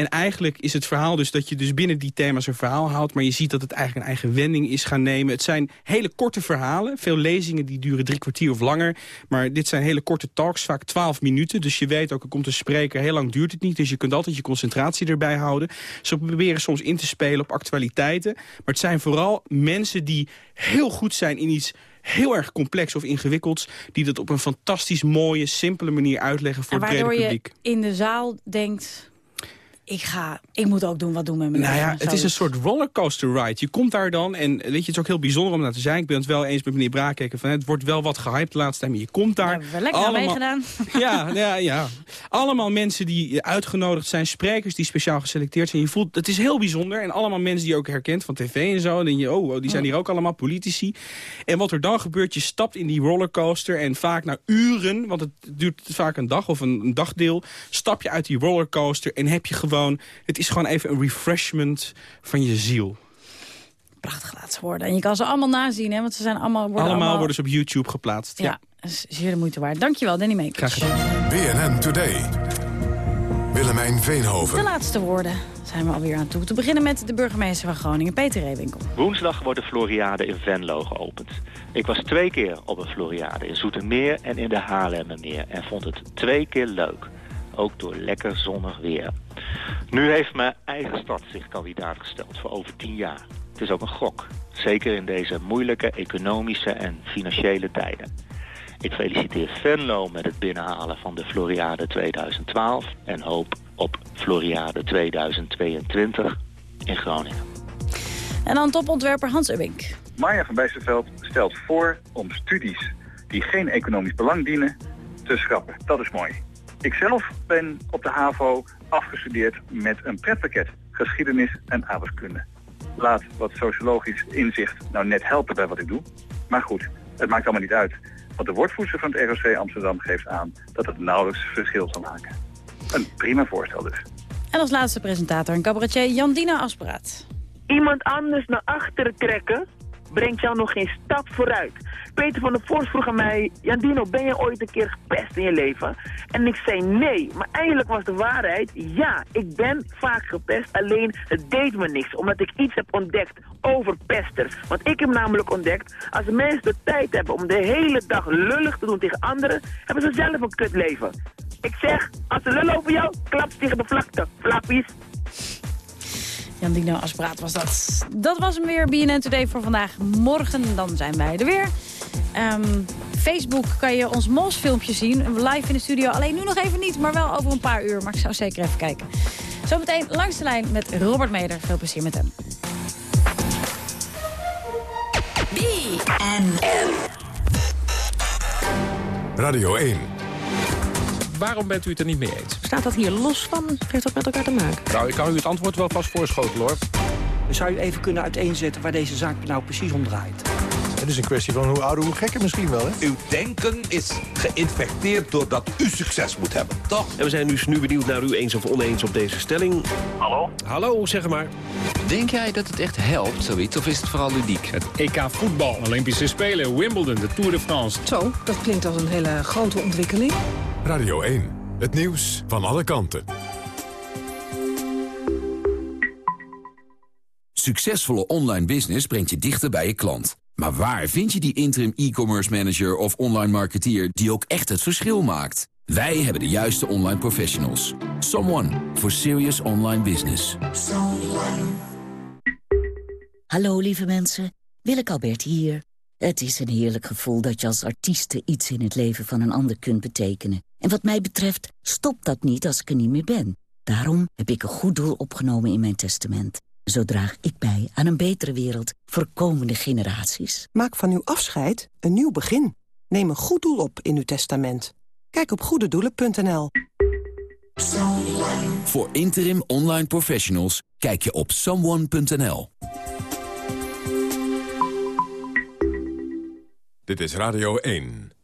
En eigenlijk is het verhaal dus dat je dus binnen die thema's een verhaal houdt... maar je ziet dat het eigenlijk een eigen wending is gaan nemen. Het zijn hele korte verhalen. Veel lezingen die duren drie kwartier of langer. Maar dit zijn hele korte talks, vaak twaalf minuten. Dus je weet ook, er komt een spreker, heel lang duurt het niet. Dus je kunt altijd je concentratie erbij houden. Ze proberen soms in te spelen op actualiteiten. Maar het zijn vooral mensen die heel goed zijn in iets heel erg complex of ingewikkelds... die dat op een fantastisch mooie, simpele manier uitleggen voor het brede waardoor je publiek. in de zaal denkt... Ik, ga, ik moet ook doen wat doen met mijn Nou ja, het is een soort rollercoaster ride. Je komt daar dan en weet je, het is ook heel bijzonder om naar te zijn. Ik ben het wel eens met meneer Braakeken van het wordt wel wat gehyped de laatste tijd. Maar je komt daar. hebben we lekker aan meegedaan. Ja, ja, ja. Allemaal mensen die uitgenodigd zijn, sprekers die speciaal geselecteerd zijn. Je voelt, het is heel bijzonder. En allemaal mensen die je ook herkent van tv en zo. Dan denk je, oh, oh, die zijn hier ook allemaal politici. En wat er dan gebeurt, je stapt in die rollercoaster. En vaak na uren, want het duurt vaak een dag of een, een dagdeel. Stap je uit die rollercoaster en heb je gewoon... Het is gewoon even een refreshment van je ziel. Prachtig laatste woorden. En je kan ze allemaal nazien, hè, want ze zijn allemaal... Worden allemaal, worden ze op YouTube geplaatst. Ja, dat is zeer de moeite waard. Dankjewel, Danny Meekers. Graag gedaan. BNN Today. Willemijn De Veenhoven. laatste woorden zijn we alweer aan toe. Te beginnen met de burgemeester van Groningen, Peter Reewinkel. Woensdag wordt de Floriade in Venlo geopend. Ik was twee keer op een Floriade in Zoetermeer en in de Haarlemmermeer en vond het twee keer leuk. Ook door lekker zonnig weer. Nu heeft mijn eigen stad zich kandidaat gesteld voor over tien jaar. Het is ook een gok. Zeker in deze moeilijke economische en financiële tijden. Ik feliciteer Venlo met het binnenhalen van de Floriade 2012 en hoop op Floriade 2022 in Groningen. En dan topontwerper Hans Ubbink. Marja van Bijsterveld stelt voor om studies die geen economisch belang dienen te schrappen. Dat is mooi. Ikzelf ben op de HAVO afgestudeerd met een pretpakket geschiedenis en aardrijkskunde. Laat wat sociologisch inzicht nou net helpen bij wat ik doe. Maar goed, het maakt allemaal niet uit. Want de woordvoerster van het ROC Amsterdam geeft aan dat het nauwelijks verschil zal maken. Een prima voorstel dus. En als laatste presentator en cabaretier Jandina Aspraat. Iemand anders naar achteren trekken brengt jou nog geen stap vooruit. Peter van der Voort vroeg aan mij, Jandino, ben je ooit een keer gepest in je leven? En ik zei nee, maar eindelijk was de waarheid, ja, ik ben vaak gepest, alleen het deed me niks, omdat ik iets heb ontdekt over pesters. Want ik heb namelijk ontdekt, als mensen de tijd hebben om de hele dag lullig te doen tegen anderen, hebben ze zelf een kut leven. Ik zeg, als ze lullen over jou, klap ze tegen de vlakte, flappies. Jandino Aspraat was dat. Dat was hem weer, BNN Today voor vandaag. Morgen dan zijn wij er weer. Ehm, Facebook kan je ons Mos-filmpje zien. Live in de studio. Alleen nu nog even niet, maar wel over een paar uur. Maar ik zou zeker even kijken. Zometeen langs de lijn met Robert Meder. Veel plezier met hem. BNN. Radio 1. Waarom bent u het er niet mee eens? Staat dat hier los van? Heeft dat met elkaar te maken? Nou, ik kan u het antwoord wel vast voorschotelen, hoor. Zou u even kunnen uiteenzetten waar deze zaak nou precies om draait? Het is een kwestie van hoe ouder, hoe gekker misschien wel, hè? Uw denken is geïnfecteerd doordat u succes moet hebben, toch? En we zijn dus nu benieuwd naar u eens of oneens op deze stelling. Hallo? Hallo, zeg maar. Denk jij dat het echt helpt, zoiets, of is het vooral ludiek? Het EK voetbal, Olympische Spelen, Wimbledon, de Tour de France. Zo, dat klinkt als een hele grote ontwikkeling. Radio 1, het nieuws van alle kanten. Succesvolle online business brengt je dichter bij je klant. Maar waar vind je die interim e-commerce manager of online marketeer die ook echt het verschil maakt? Wij hebben de juiste online professionals. Someone for serious online business. Hallo lieve mensen, Willeke Albert hier. Het is een heerlijk gevoel dat je als artieste iets in het leven van een ander kunt betekenen. En wat mij betreft stopt dat niet als ik er niet meer ben. Daarom heb ik een goed doel opgenomen in mijn testament. Zo draag ik bij aan een betere wereld voor komende generaties. Maak van uw afscheid een nieuw begin. Neem een goed doel op in uw testament. Kijk op goededoelen.nl. Voor interim online professionals kijk je op someone.nl. Dit is Radio 1.